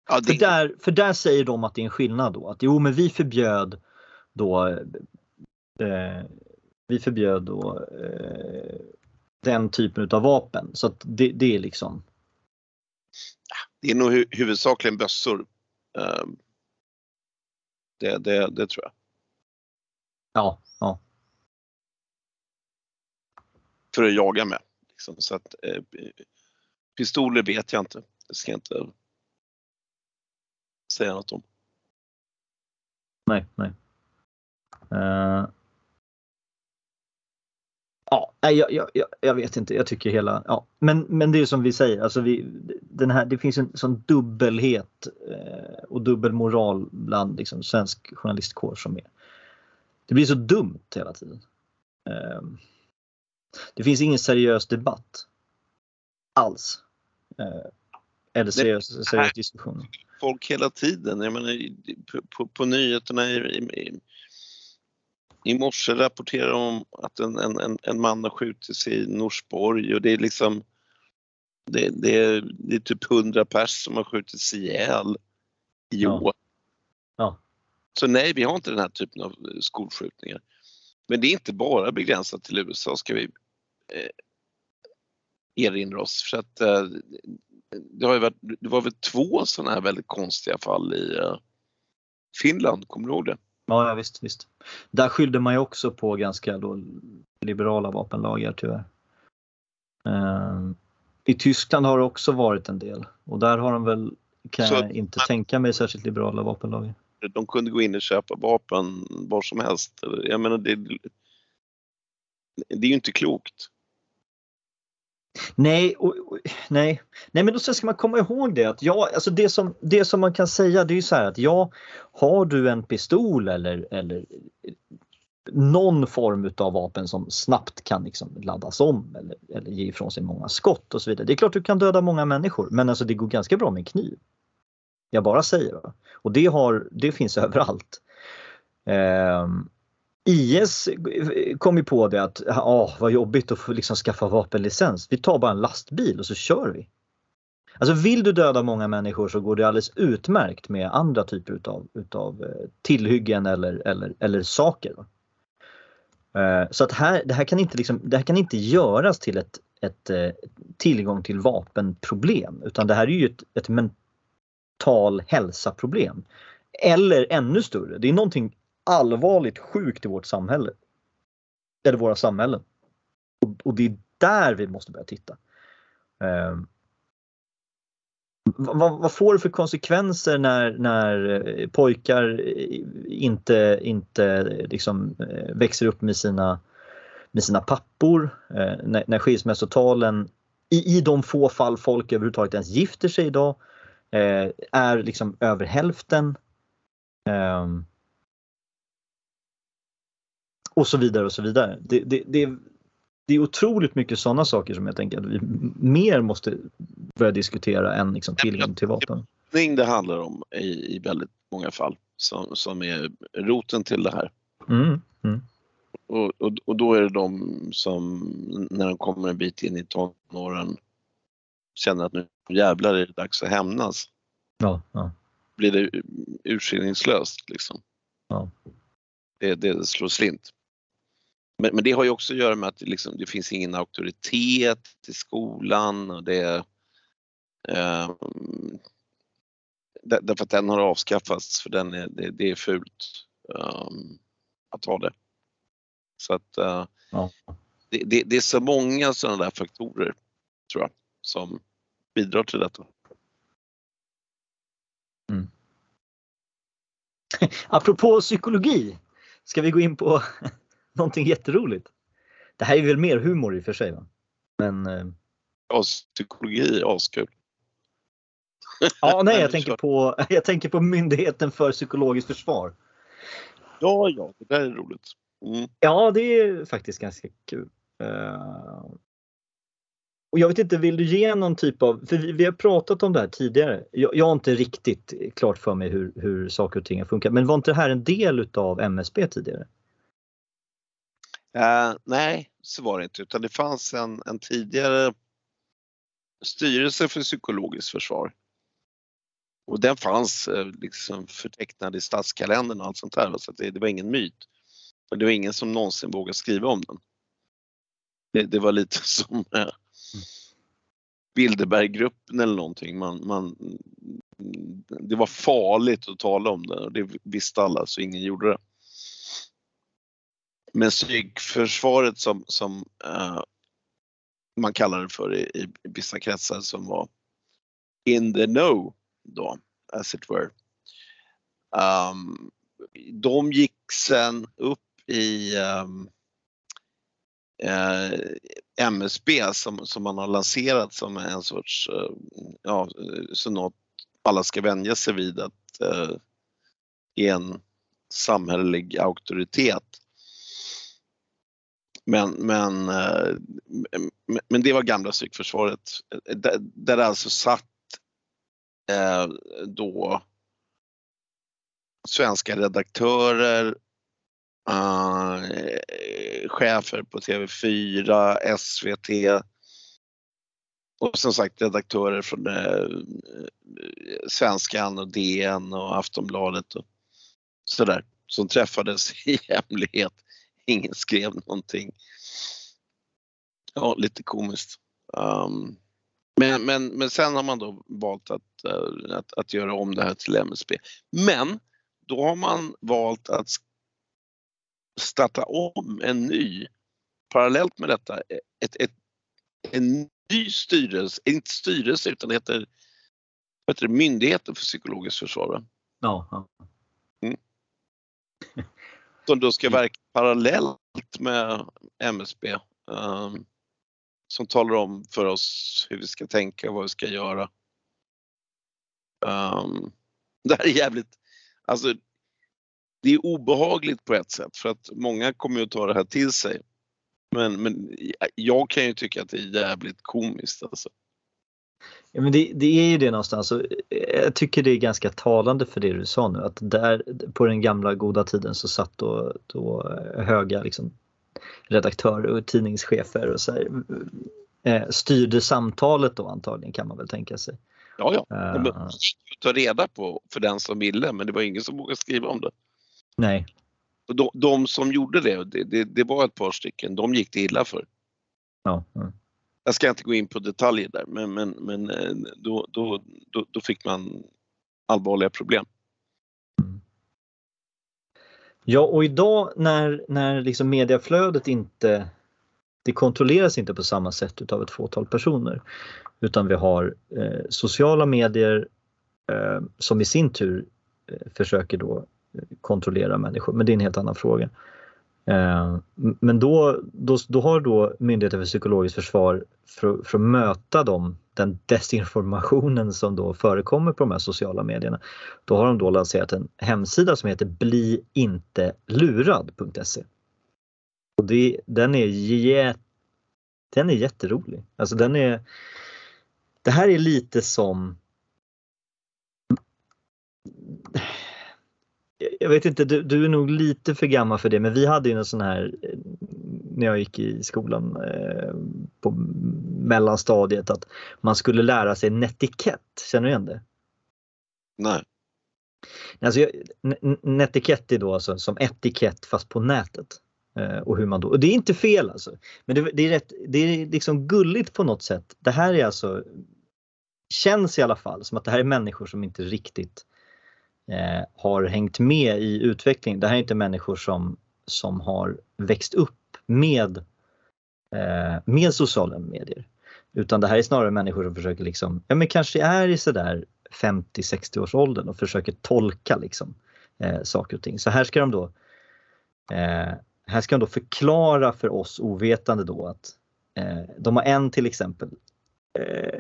Ja, det... för, där, för där säger de att det är en skillnad då. Att jo men vi förbjöd då eh, vi förbjöd då eh, den typen av vapen. Så att det, det är liksom. Det är nog hu huvudsakligen bössor. Eh, det, det, det tror jag. Ja, ja. För att jaga med. Liksom. Så att, eh, Pistoler vet jag inte. Det ska jag inte säga något om. Nej, nej. Uh... Ja, jag, jag, jag, vet inte. Jag tycker hela... Ja. Men, men det är som vi säger, alltså vi, den här, det finns en sån dubbelhet eh, och dubbelmoral bland liksom, svensk journalistkår som är... Det blir så dumt hela tiden. Eh, det finns ingen seriös debatt alls. Eh, eller seriös, seriös diskussion. Folk hela tiden, jag menar på, på nyheterna i, i, i morse rapporterar om att en, en, en man har skjutits i Norsborg och det är liksom det, det, är, det är typ 100 pers som har skjutits ihjäl i år. Ja. ja. Så nej, vi har inte den här typen av skolskjutningar. Men det är inte bara begränsat till USA ska vi erinra oss. För att, eh, det, har varit, det var väl två sådana här väldigt konstiga fall i eh, Finland, kommer du ihåg det? Ja, visst, visst. Där skyllde man ju också på ganska då liberala vapenlagar tyvärr. Uh, I Tyskland har det också varit en del och där har de väl, kan Så, jag inte men, tänka mig, särskilt liberala vapenlagar. De kunde gå in och köpa vapen var som helst. Jag menar, det, det är ju inte klokt. Nej, och, och, nej. nej, men då ska man komma ihåg det att ja, alltså det som, det som man kan säga det är ju så här att ja, har du en pistol eller, eller någon form av vapen som snabbt kan liksom laddas om eller, eller ge ifrån sig många skott och så vidare. Det är klart du kan döda många människor men alltså det går ganska bra med en kniv. Jag bara säger. Va? Och det, har, det finns överallt. Um, IS kom ju på det att ah, vad jobbigt att få liksom skaffa vapenlicens. Vi tar bara en lastbil och så kör vi. Alltså vill du döda många människor så går det alldeles utmärkt med andra typer utav, utav eh, tillhyggen eller, eller, eller saker. Eh, så att här, det, här kan inte liksom, det här kan inte göras till ett, ett eh, tillgång till vapenproblem utan det här är ju ett, ett mental hälsa-problem. Eller ännu större, det är någonting allvarligt sjukt i vårt samhälle. Eller våra samhällen. Och, och det är där vi måste börja titta. Eh, vad, vad, får det för konsekvenser när, när eh, pojkar eh, inte, inte eh, liksom växer upp med sina, med sina pappor? Eh, när, när skilsmässotalen, i, i de få fall folk överhuvudtaget ens gifter sig idag, är liksom över hälften. Um, och så vidare och så vidare. Det, det, det, det är otroligt mycket sådana saker som jag tänker att vi mer måste börja diskutera än liksom tillgång till vapen. Det handlar om i, i väldigt många fall som, som är roten till det här. Mm, mm. Och, och, och, då är det de som när de kommer en bit in i tonåren känner att nu jävlar är det dags att hämnas. Ja, ja. Blir det urskillningslöst liksom. Ja. Det, det slår slint. Men, men, det har ju också att göra med att det, liksom, det finns ingen auktoritet i skolan och det eh, därför att den har avskaffats för den är, det, det är fult um, att ha det. Så att uh, ja. det, det, det, är så många sådana där faktorer tror jag som bidrar till detta. Mm. Apropå psykologi, ska vi gå in på någonting jätteroligt. Det här är väl mer humor i och för sig. Va? Men... Eh, ja, psykologi är askul. Ja, nej, jag tänker, på, jag tänker på Myndigheten för psykologiskt försvar. Ja, ja, det där är roligt. Mm. Ja, det är faktiskt ganska kul. Uh... Och jag vet inte, vill du ge någon typ av, för vi, vi har pratat om det här tidigare. Jag, jag har inte riktigt klart för mig hur, hur saker och ting har funkat, men var inte det här en del utav MSB tidigare? Eh, nej, så var det inte utan det fanns en, en tidigare styrelse för psykologiskt försvar. Och den fanns eh, liksom förtecknad i statskalendern och allt sånt där så det, det, var ingen myt. Och det var ingen som någonsin vågade skriva om den. Det, det var lite som eh, Bilderberggruppen eller någonting. Man, man, det var farligt att tala om det och det visste alla så ingen gjorde det. Men psykförsvaret som, som uh, man kallar det för i, i, vissa kretsar som var in the know då, as it were. Um, de gick sen upp i um, uh, eh, MSB som, som man har lanserat som en sorts, uh, ja, så något alla ska vänja sig vid att uh, en samhällelig auktoritet men, men, eh, men det var gamla psykförsvaret. Där, där det alltså satt eh, då svenska redaktörer, uh, chefer på TV4, SVT och som sagt redaktörer från uh, Svenskan och DN och Aftonbladet och sådär som träffades i hemlighet ingen skrev någonting. Ja, lite komiskt. Um, men, men, men sen har man då valt att, eh, att, att, göra om det här till MSB. Men då har man valt att starta om en ny, parallellt med detta, ett, ett, en ny styrelse, inte styrelse utan det heter, heter det, Myndigheten för psykologiskt försvar. Ja. ja. Mm. som då ska verka parallellt med MSB. Um, ehm, som talar om för oss hur vi ska tänka och vad vi ska göra. Um, det här är jävligt, alltså det är obehagligt på ett sätt för att många kommer att ta det här till sig. Men, men jag kan ju tycka att det är jävligt komiskt alltså. Ja, men det, det, är ju det någonstans. Jag tycker det är ganska talande för det du sa nu att där på den gamla goda tiden så satt då, då höga liksom, redaktörer och tidningschefer och så här, eh, styrde samtalet då antagligen kan man väl tänka sig. Ja, ja. Uh, gick ta reda på för den som ville men det var ingen som vågade skriva om det. nej, Och de, de som gjorde det, det, det, det var ett par stycken, de gick det illa för. ja, ja. Jag ska inte gå in på detaljer där men, men, men eh, då, då, då, då fick man allvarliga problem. Mm. Ja, och idag när, när liksom mediaflödet inte det kontrolleras inte på samma sätt utav ett fåtal personer. Utan vi har eh, sociala medier eh, som i sin tur eh, försöker då eh, kontrollera människor, men det är en helt annan fråga. Eh, men då, då, då har då Myndigheten för psykologiskt försvar för, för att möta dem, den desinformationen som då förekommer på de här sociala medierna. Då har de då lanserat en hemsida som heter bliintelurad.se. Och det, den, är jät, den är jätterolig. Alltså den är, det här är lite som jag vet inte, du, du, är nog lite för gammal för det, men vi hade ju en sån här eh, när jag gick i skolan eh, på mellanstadiet att man skulle lära sig netikett. Känner du igen det? Nej. Alltså, netikett är då alltså som etikett fast på nätet. Eh, och hur man då, och det är inte fel alltså. Men det, det, är rätt, det är liksom gulligt på något sätt. Det här är alltså känns i alla fall som att det här är människor som inte riktigt eh, har hängt med i utvecklingen. Det här är inte människor som, som har växt upp med, eh, med sociala medier. Utan det här är snarare människor som försöker liksom, ja men kanske är i sådär 50-60 års åldern och försöker tolka liksom eh, saker och ting. Så här ska de då eh, här ska de då förklara för oss ovetande då att eh, de har en till exempel eh,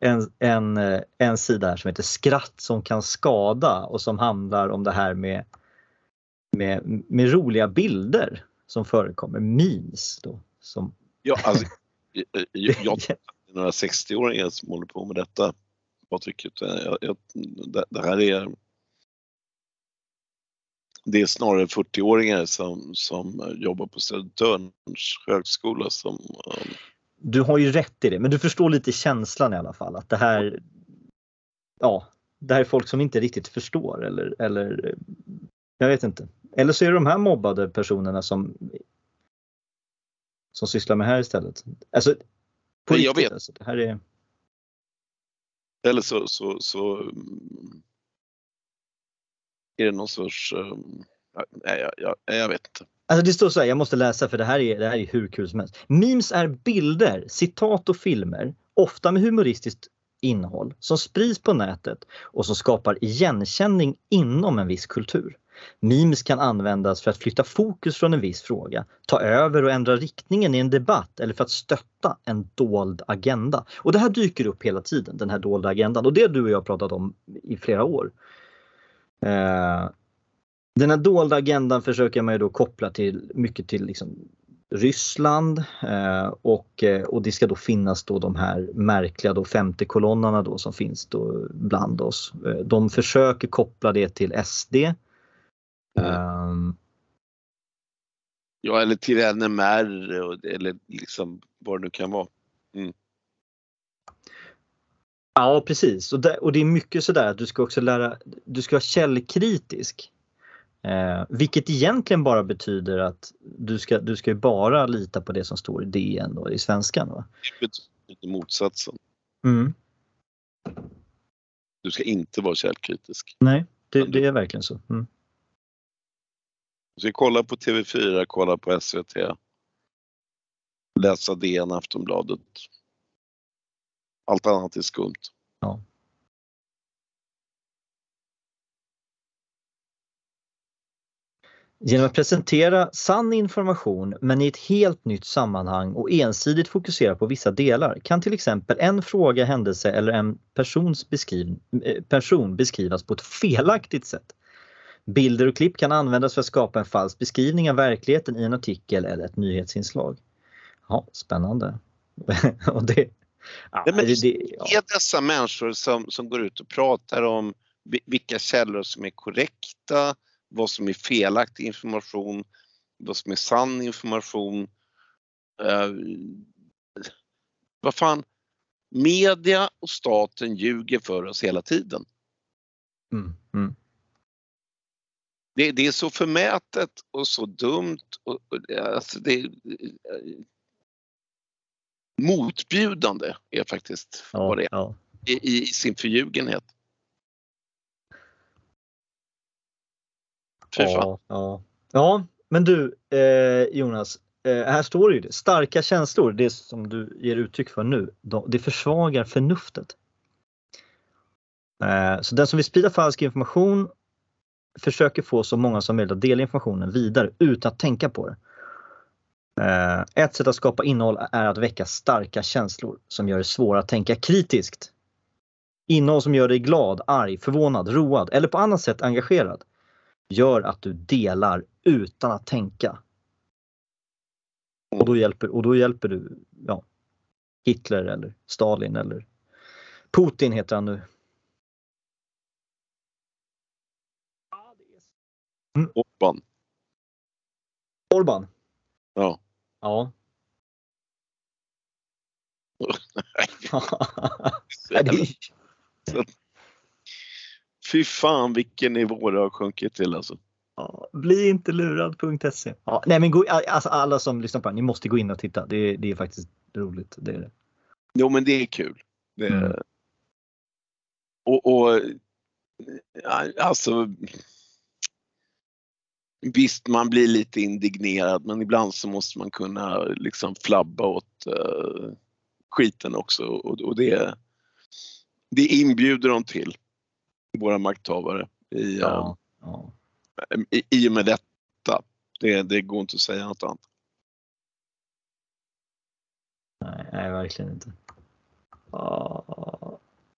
en, en, eh, en sida här som heter Skratt som kan skada och som handlar om det här med, med, med roliga bilder som förekommer, memes då. Som... Ja, alltså, jag, jag, jag några 60-åringar som håller på med detta Patrik. Jag, jag, det, det här är det är snarare 40-åringar som, som jobbar på Södertörns högskola som um... Du har ju rätt i det, men du förstår lite känslan i alla fall att det här Ja, det här är folk som inte riktigt förstår eller, eller jag vet inte. Eller så är det de här mobbade personerna som som sysslar med det här istället. Alltså, på jag vet. Alltså, det här är... Eller så, så, så är det någon sorts, um, nej, jag, jag, jag, vet inte. Alltså det står så här, jag måste läsa för det här, är, det här är hur kul som helst. Memes är bilder, citat och filmer, ofta med humoristiskt innehåll, som sprids på nätet och som skapar igenkänning inom en viss kultur. Memes kan användas för att flytta fokus från en viss fråga, ta över och ändra riktningen i en debatt eller för att stötta en dold agenda. Och det här dyker upp hela tiden, den här dolda agendan. Och det har du och jag pratat om i flera år. Eh, den här dolda agendan försöker man ju då koppla till mycket till liksom Ryssland eh, och, eh, och det ska då finnas då de här märkliga då femte kolonnarna då som finns då bland oss. De försöker koppla det till SD. Mm. Um, ja eller till NMR eller liksom vad det nu kan vara. Mm. Ja precis och det, och det är mycket sådär att du ska också lära, du ska vara källkritisk. Eh, vilket egentligen bara betyder att du ska, du ska bara lita på det som står i DN och i svenskan. Va? Det betyder motsatsen. Mm. Du ska inte vara källkritisk. Nej, det, det är verkligen så. Mm. Du ska kolla på TV4, kolla på SVT. Läsa DN, Aftonbladet. Allt annat är skumt. Ja. Genom att presentera sann information men i ett helt nytt sammanhang och ensidigt fokusera på vissa delar kan till exempel en fråga, händelse eller en persons beskriv eh, person beskrivas på ett felaktigt sätt. Bilder och klipp kan användas för att skapa en falsk beskrivning av verkligheten i en artikel eller ett nyhetsinslag. Ja, spännande. och det, Ja, Nej, men det, det, ja. är dessa människor som, som går ut och pratar om vilka källor som är korrekta, vad som är felaktig information, vad som är sann information. Uh, Vad fan, media och staten ljuger för oss hela tiden. Mm, mm. Det, det är så förmätet och så dumt. Och, och, alltså det, motbjudande är faktiskt Ja, vad det är ja. i, i, i sin förljugenhet. Fy fan. Ja, ja. ja, men du eh, Jonas, eh, här står det ju det. Starka känslor, det som du ger uttryck för nu, det försvagar förnuftet. Eh, så den som vill sprida falsk information försöker få så många som möjligt att dela informationen vidare utan att tänka på det. Eh, ett sätt att skapa innehåll är att väcka starka känslor som gör det svårare att tänka kritiskt. Innehåll som gör dig glad, arg, förvånad, road eller på annat sätt engagerad gör att du delar utan att tänka. Och då hjälper, och då hjälper du ja, Hitler eller Stalin eller Putin heter han nu. Orban. Orban. Ja. Ja. Är- Fy fan vilken nivå det har sjunkit till alltså. Ja, bli inte lurad.se. Ja, nej men gå, alltså alla som lyssnar på det, här, ni måste gå in och titta. Det, det är faktiskt roligt. Det är det. Jo men det är kul. Det, Mm. Och, och alltså Visst man blir lite indignerad men ibland så måste man kunna liksom flabba åt uh, skiten också och, och det, det inbjuder de till, våra makthavare i, eh, Ja, ja. i, i och med detta. Det, det går inte att säga något annat. Nej, nej, verkligen inte. Ja.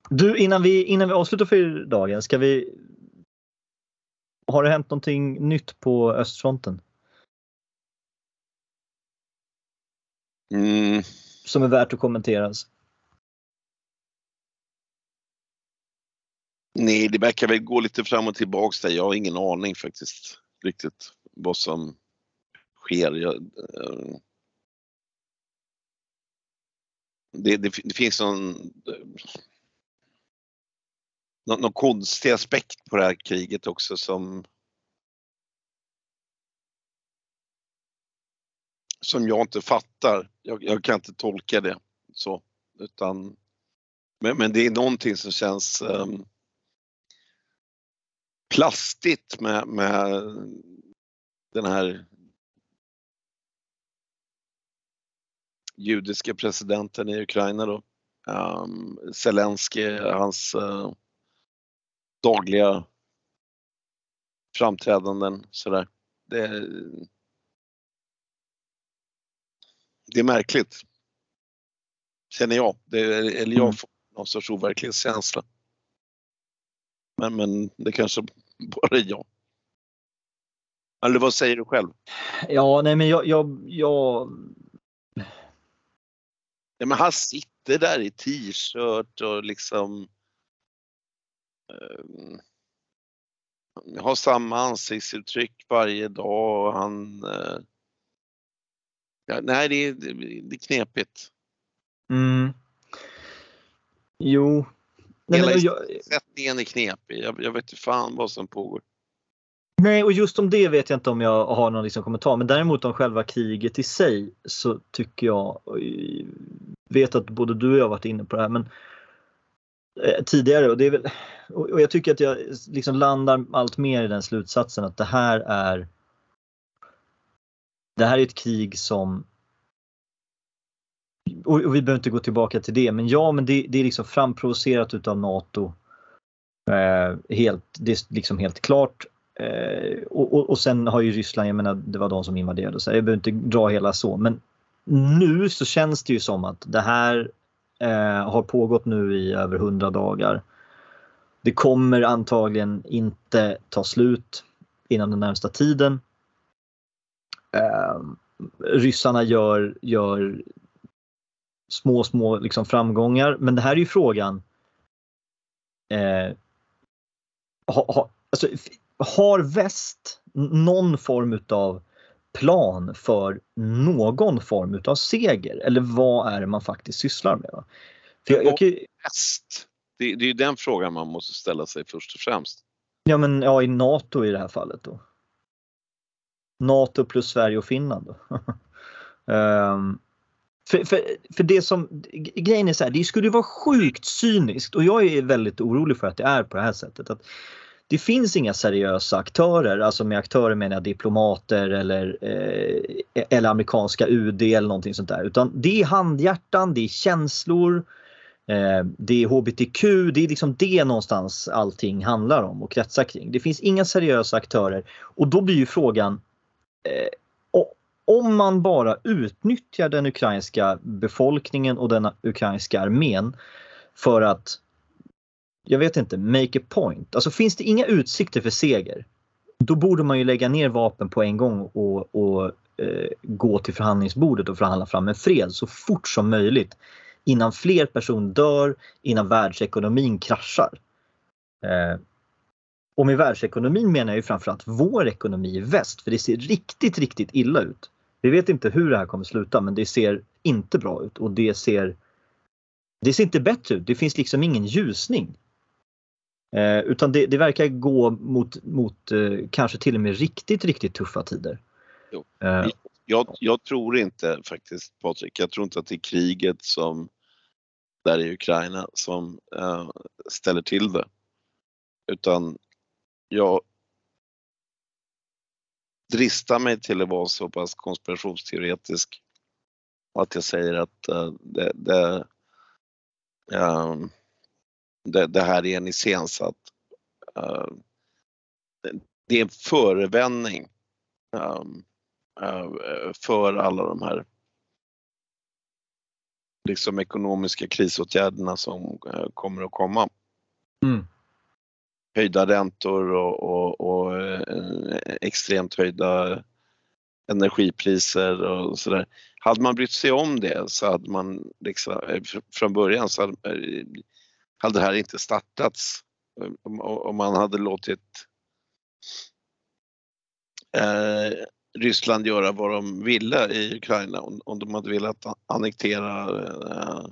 Du, innan vi, innan vi avslutar för dagen, ska vi... Har det hänt någonting nytt på östfronten Mm. som är värt att kommenteras? Nej, det verkar väl gå lite fram och tillbaks där. Jag har ingen aning faktiskt riktigt vad som sker. Jag, eh, det, det, det finns någon, någon, någon konstig aspekt på det här kriget också som som jag inte fattar. Jag, jag kan inte tolka det så utan men, men det är någonting som känns um, plastigt med, med den här judiska presidenten i Ukraina då. Um, Zelensky, hans uh, dagliga framträdanden sådär. Det, det är märkligt. Känner jag. Det, eller Mm. jag får någon sorts overklighetskänsla. Men, men det kanske bara är jag. Eller vad säger du själv? Ja, nej men jag, jag, jag Ja, men han sitter där i t-shirt och liksom eh, har samma ansiktsuttryck varje dag och han eh, ja, Nej, det är, det är knepigt. Mm. Jo. Nej, Hela jag, Sättningen är knepig. Jag, jag vet inte fan vad som pågår. nej, och just om det vet jag inte om jag har någon liksom kommentar. Men däremot om själva kriget i sig så tycker jag, vet att både du och jag varit inne på det här, men eh, tidigare och det är väl, och, och jag tycker att jag liksom landar allt mer i den slutsatsen att det här är det här är ett krig som och, och vi behöver inte gå tillbaka till det, men ja, men det, det är liksom framprovocerat utav NATO. Eh, helt, det är liksom helt klart. Eh, och, och, och sen har ju Ryssland, jag menar, det var de som invaderade, så jag behöver inte dra hela så, men nu så känns det ju som att det här eh, har pågått nu i över 100 dagar. Det kommer antagligen inte ta slut inom den närmsta tiden. Eh, ryssarna gör, gör små, små liksom framgångar. Men det här är ju frågan. Eh, ha, ha, alltså, har väst någon form utav plan för någon form utav seger? Eller vad är det man faktiskt sysslar med? Va? För jag, jag kan... bäst? Det, det är den frågan man måste ställa sig först och främst. Ja men ja, i NATO i det här fallet då. NATO plus Sverige och Finland. Um, för, för, för det som, grejen är så här, det skulle vara sjukt cyniskt och jag är väldigt orolig för att det är på det här sättet. Att det finns inga seriösa aktörer, alltså med aktörer menar jag diplomater eller, eh, eller amerikanska UD eller någonting sånt där. Utan det är handhjärtan, det är känslor, eh, det är HBTQ, det är liksom det någonstans allting handlar om och kretsar kring. Det finns inga seriösa aktörer och då blir ju frågan eh, om man bara utnyttjar den ukrainska befolkningen och den ukrainska armén för att, jag vet inte, make a point. Alltså finns det inga utsikter för seger, då borde man ju lägga ner vapen på en gång och, och eh, gå till förhandlingsbordet och förhandla fram en fred så fort som möjligt. Innan fler personer dör, innan världsekonomin kraschar. Eh, och med världsekonomin menar jag ju framförallt vår ekonomi i väst, för det ser riktigt, riktigt illa ut. Vi vet inte hur det här kommer sluta men det ser inte bra ut och det ser det ser inte bättre ut. Det finns liksom ingen ljusning. Eh, utan det, det, verkar gå mot, mot eh, kanske till och med riktigt, riktigt tuffa tider. Eh. Jag, jag, tror inte faktiskt Patrik, jag tror inte att det är kriget som där i Ukraina som eh, ställer till det. Utan jag, drista mig till att vara så pass konspirationsteoretisk att jag säger att uh, det, det, ehm, det, det, här är en iscensatt uh, ehm, det är en förevändning um, för alla de här liksom ekonomiska krisåtgärderna som eh, kommer att komma. Mm höjda räntor och, och, och eh, extremt höjda energipriser och sådär. Hade man brytt sig om det så hade man liksom, eh, från början så hade, eh, hade det här inte startats. Om man hade låtit eh, Ryssland göra vad de ville i Ukraina, om, om de hade velat annektera eh,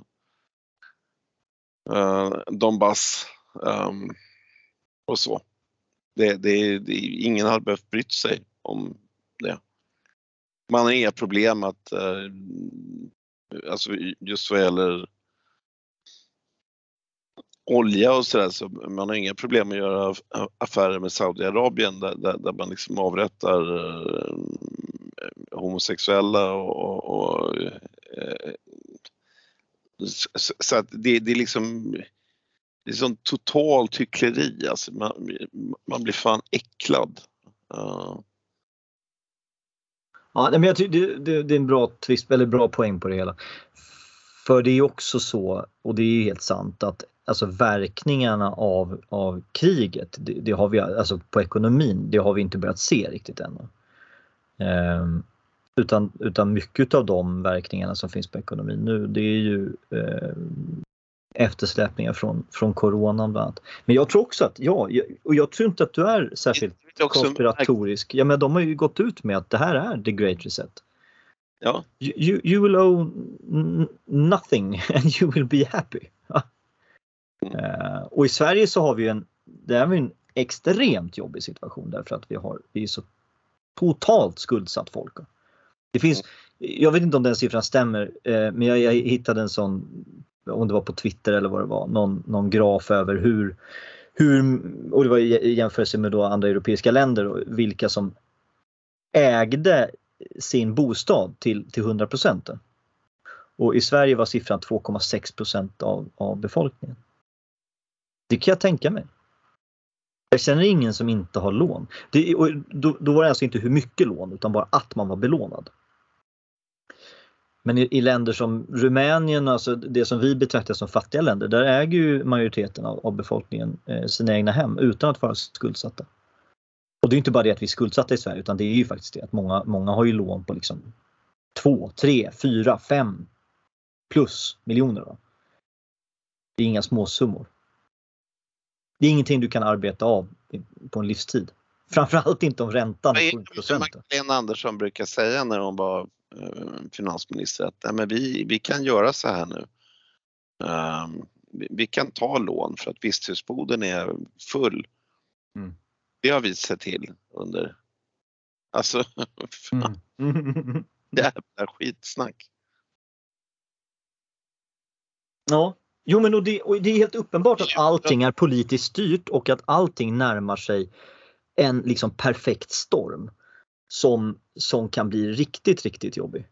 eh, Donbass um, och så. Det, det, det, ingen har behövt brytt sig om det. Man har inga problem att, eh, alltså just vad gäller olja och sådär så man har inga problem att göra affärer med Saudiarabien där, där, där man liksom avrättar eh, homosexuella och, och, och eh, eh så, så, att det, det är liksom det är sånt totalt hyckleri alltså. Man, man blir fan äcklad. Uh. Ja, men jag tycker det, det, det, är en bra twist, eller bra poäng på det hela. För det är också så, och det är helt sant, att alltså verkningarna av, av kriget, det, det, har vi, alltså på ekonomin, det har vi inte börjat se riktigt ännu. Um, utan, utan mycket av de verkningarna som finns på ekonomin nu, det är ju eh, eftersläpningar från, från coronan bland annat. Men jag tror också att, ja, och jag tror inte att du är särskilt konspiratorisk. Ja, men de har ju gått ut med att det här är the great reset. Ja. You, you will owe nothing and you will be happy. Mm. Uh, och i Sverige så har vi en, det är en extremt jobbig situation därför att vi, har, vi är så totalt skuldsatt folk. Det finns, mm. jag vet inte om den siffran stämmer, eh, men jag, jag hittade en sån om det var på Twitter eller vad det var, någon, någon graf över hur, hur, och det var i jämförelse med då andra europeiska länder, och vilka som ägde sin bostad till, till 100 Och i Sverige var siffran 2,6 av, av befolkningen. Det kan jag tänka mig. Jag känner ingen som inte har lån. Det, då, då var det alltså inte hur mycket lån utan bara att man var belånad. Men i, i, länder som Rumänien, alltså det som vi betraktar som fattiga länder, där äger ju majoriteten av, av befolkningen eh, sina egna hem utan att vara skuldsatta. Och det är inte bara det att vi är skuldsatta i Sverige utan det är ju faktiskt det att många, många har ju lån på liksom 2, 3, 4, 5 plus miljoner. Då. Det är inga småsummor. Det är ingenting du kan arbeta av på en livstid. Framförallt inte om räntan är 7 Vad är det Magdalena Andersson brukar säga när hon var finansminister att nej, men vi, vi kan göra så här nu. Um, vi, vi kan ta lån för att visthusboden är full. Mm. Det har vi sett till under... Alltså, Mm. jävla skitsnack. Ja, jo men och det, och det är helt uppenbart att allting är politiskt styrt och att allting närmar sig en liksom perfekt storm som, som kan bli riktigt, riktigt jobbig.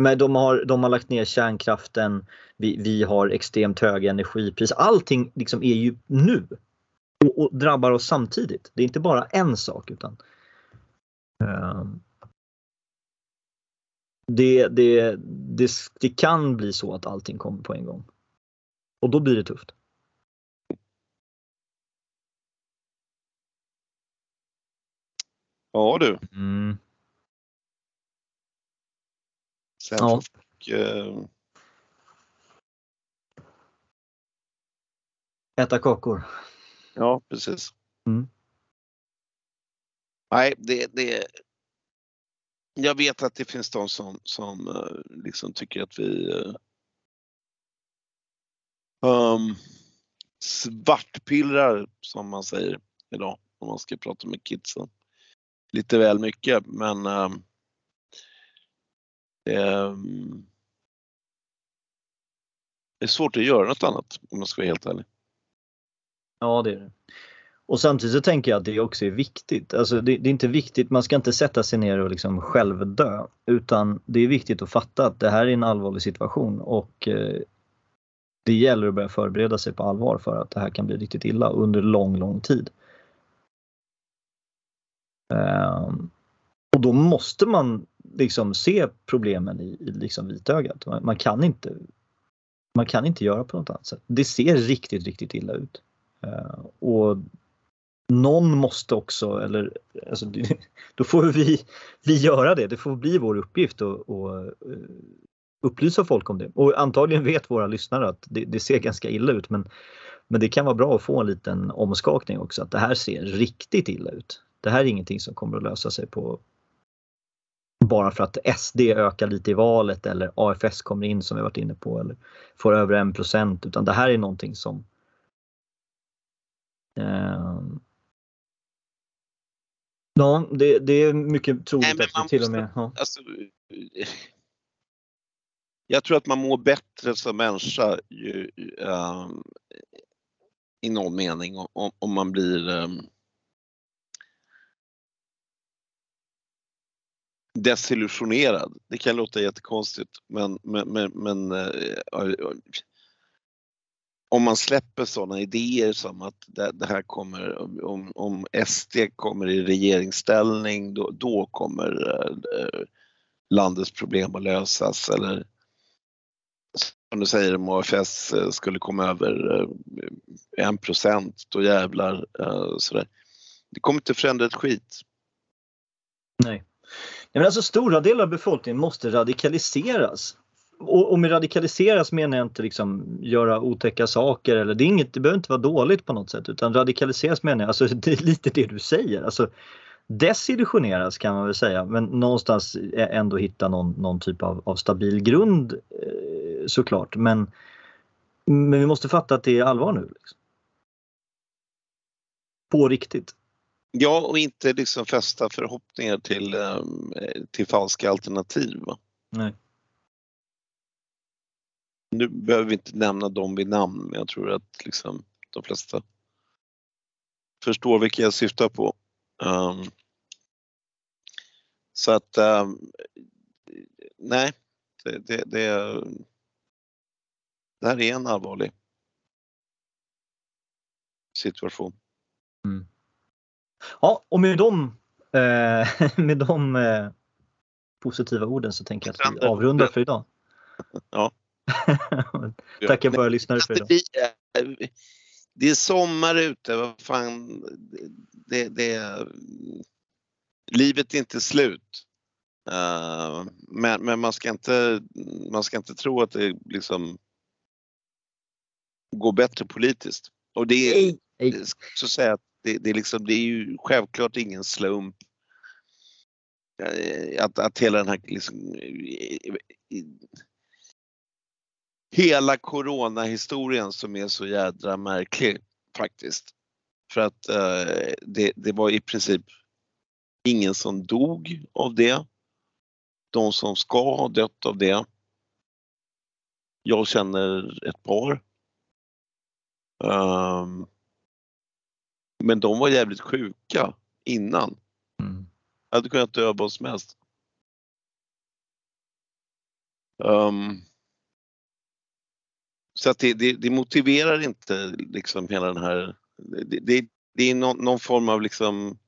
Men de, har, de har lagt ner kärnkraften, vi, vi har extremt höga energipriser. Allting liksom är ju nu och, och drabbar oss samtidigt. Det är inte bara en sak utan ehm, det, det, det, det kan bli så att allting kommer på en gång. Och då blir det tufft. Ja du. Mm. Sen Ja. folk, eh, Äta kakor. ja, precis. Mm. Nej, det, det... Jag vet att det finns de som, som eh, liksom tycker att vi um, svartpillrar, som man säger idag, om man ska prata med kidsen. Lite väl mycket, men eh, det är svårt att göra något annat om man ska vara helt ärlig. Ja, det är det. Och samtidigt så tänker jag att det också är viktigt. Alltså det, det är inte viktigt, man ska inte sätta sig ner och liksom självdö. Utan det är viktigt att fatta att det här är en allvarlig situation och eh, det gäller att börja förbereda sig på allvar för att det här kan bli riktigt illa under lång, lång tid. Ehm, och då måste man liksom se problemen i, i liksom vitögat. Man, man, kan inte, man kan inte göra på något annat sätt. Det ser riktigt, riktigt illa ut. Eh, och någon måste också, eller alltså, då får vi, vi göra det. Det får bli vår uppgift att att eh, upplysa folk om det. Och antagligen vet våra lyssnare att det, det ser ganska illa ut men, men det kan vara bra att få en liten omskakning också att det här ser riktigt illa ut. Det här är ingenting som kommer att lösa sig på bara för att SD ökar lite i valet eller AFS kommer in som vi varit inne på eller får över 1% utan det här är någonting som Ehm. Ja, det, det är mycket troligt Nej, att till och med... Ja. alltså, eh, jag tror att man mår bättre som människa ju, ehm, i någon mening om, om man blir ehm, desillusionerad. Det kan låta jättekonstigt men, men, men, men eh, om man släpper sådana idéer som att det, det här kommer, om, om SD kommer i regeringsställning då, då kommer eh, landets problem att lösas eller som du säger om AFS eh, skulle komma över en 1 procent, då jävlar. Sådär. Det kommer inte förändra ett skit. Nej. Nej, men alltså stora delar av befolkningen måste radikaliseras. Och, och med radikaliseras menar jag inte liksom göra otäcka saker eller det, är inget, det behöver inte vara dåligt på något sätt utan radikaliseras menar jag, alltså det är lite det du säger. Alltså, desillusioneras kan man väl säga men någonstans ändå hitta någon, någon typ av, av stabil grund eh, såklart. Men, men vi måste fatta att det är allvar nu. Liksom. På riktigt. Ja, och inte liksom fästa förhoppningar till, eh, till falska alternativ. Va? Nej. Nu behöver vi inte nämna dem vid namn, men jag tror att liksom de flesta förstår vilka jag syftar på. Um, så att, um, nej, det, det, det, det här är en allvarlig situation. Ja, och med de, eh, med de eh, positiva orden så tänker jag att vi avrundar för idag. Ja. Tackar våra lyssnare för idag. Är- Det är sommar ute, vad fan. Det, det, livet är inte slut. Eh, men, men man ska inte, man ska inte tro att det liksom går bättre politiskt. Och det är, ska också säga att det, det, är liksom, det är ju självklart ingen slump eh, att, att hela den här liksom, eh, eh, hela coronahistorien som är så jädra märklig faktiskt. För att eh, det, det var i princip ingen som dog av det. De som ska ha dött av det. Jag känner ett par. Um, men de var jävligt sjuka innan. Mm. Jag hade kunnat dö vad som helst. Um, så att det, det, det, motiverar inte liksom hela den här, det, det, är någon, någon, form av liksom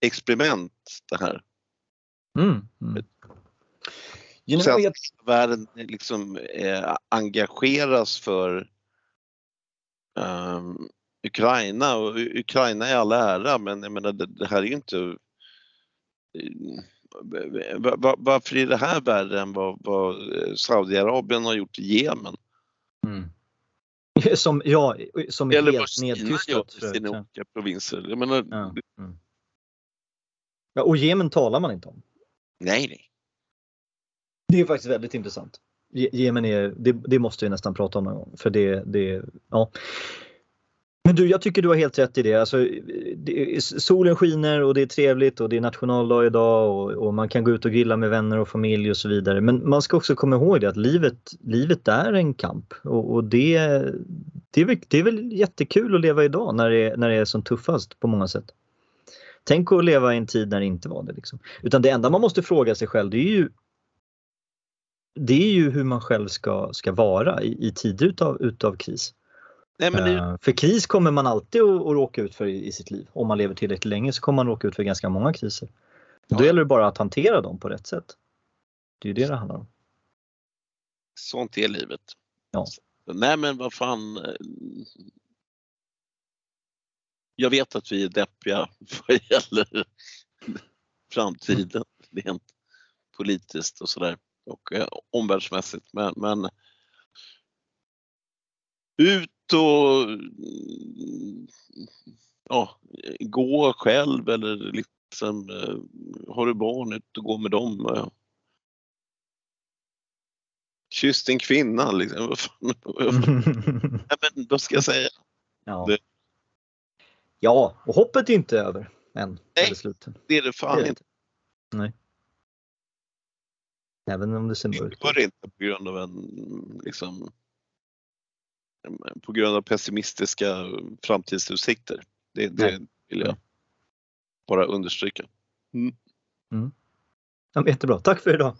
experiment det här. Mm. Mm. You know, jag... världen liksom eh, engageras för um, Ukraina och Ukraina är all ära men jag menar det, det här är ju inte eh, varför är det här värre än vad, vad Saudiarabien har gjort i Jemen? Mm. Som, ja, som är Eller helt nedtystat. Sina olika provinser. Jag menar, ja. Mm. ja, och Jemen talar man inte om. Nej, nej. Det är faktiskt väldigt intressant. Jemen är, det, det måste vi nästan prata om någon gång. För det, det, ja. Men du, jag tycker du har helt rätt i det. Alltså, det, solen skiner och det är trevligt och det är nationaldag idag och, och, man kan gå ut och grilla med vänner och familj och så vidare. Men man ska också komma ihåg det att livet, livet är en kamp och, och det, det, är väl, det är väl jättekul att leva idag när det, när det är som tuffast på många sätt. Tänk att leva i en tid när det inte var det. Liksom. Utan det enda man måste fråga sig själv det är ju det är ju hur man själv ska, ska vara i, i tider utav, utav kris. Nej, det... uh, för kris kommer man alltid att, att råka ut för i, i, sitt liv. Om man lever tillräckligt länge så kommer man råka ut för ganska många kriser. Ja. Då gäller det bara att hantera dem på rätt sätt. Det är ju det det handlar om. Sånt är livet. Ja. Nej men vad fan. Eh, jag vet att vi är deppiga vad gäller framtiden rent politiskt och sådär och eh, omvärldsmässigt men, men ut och ja, gå själv eller liksom eh, har du barn, ut och gå med dem. Eh. Kyss din kvinna liksom. Vad fan, men, vad ska jag säga? Ja. Det... ja, och hoppet är inte över än. Nej, det är det fan det är inte. Nej. Även om det ser mörkt ut. Det var inte på grund av en liksom på grund av pessimistiska framtidsutsikter. Det, det vill jag bara understryka. Mm. Mm. Ja, jättebra, tack för idag.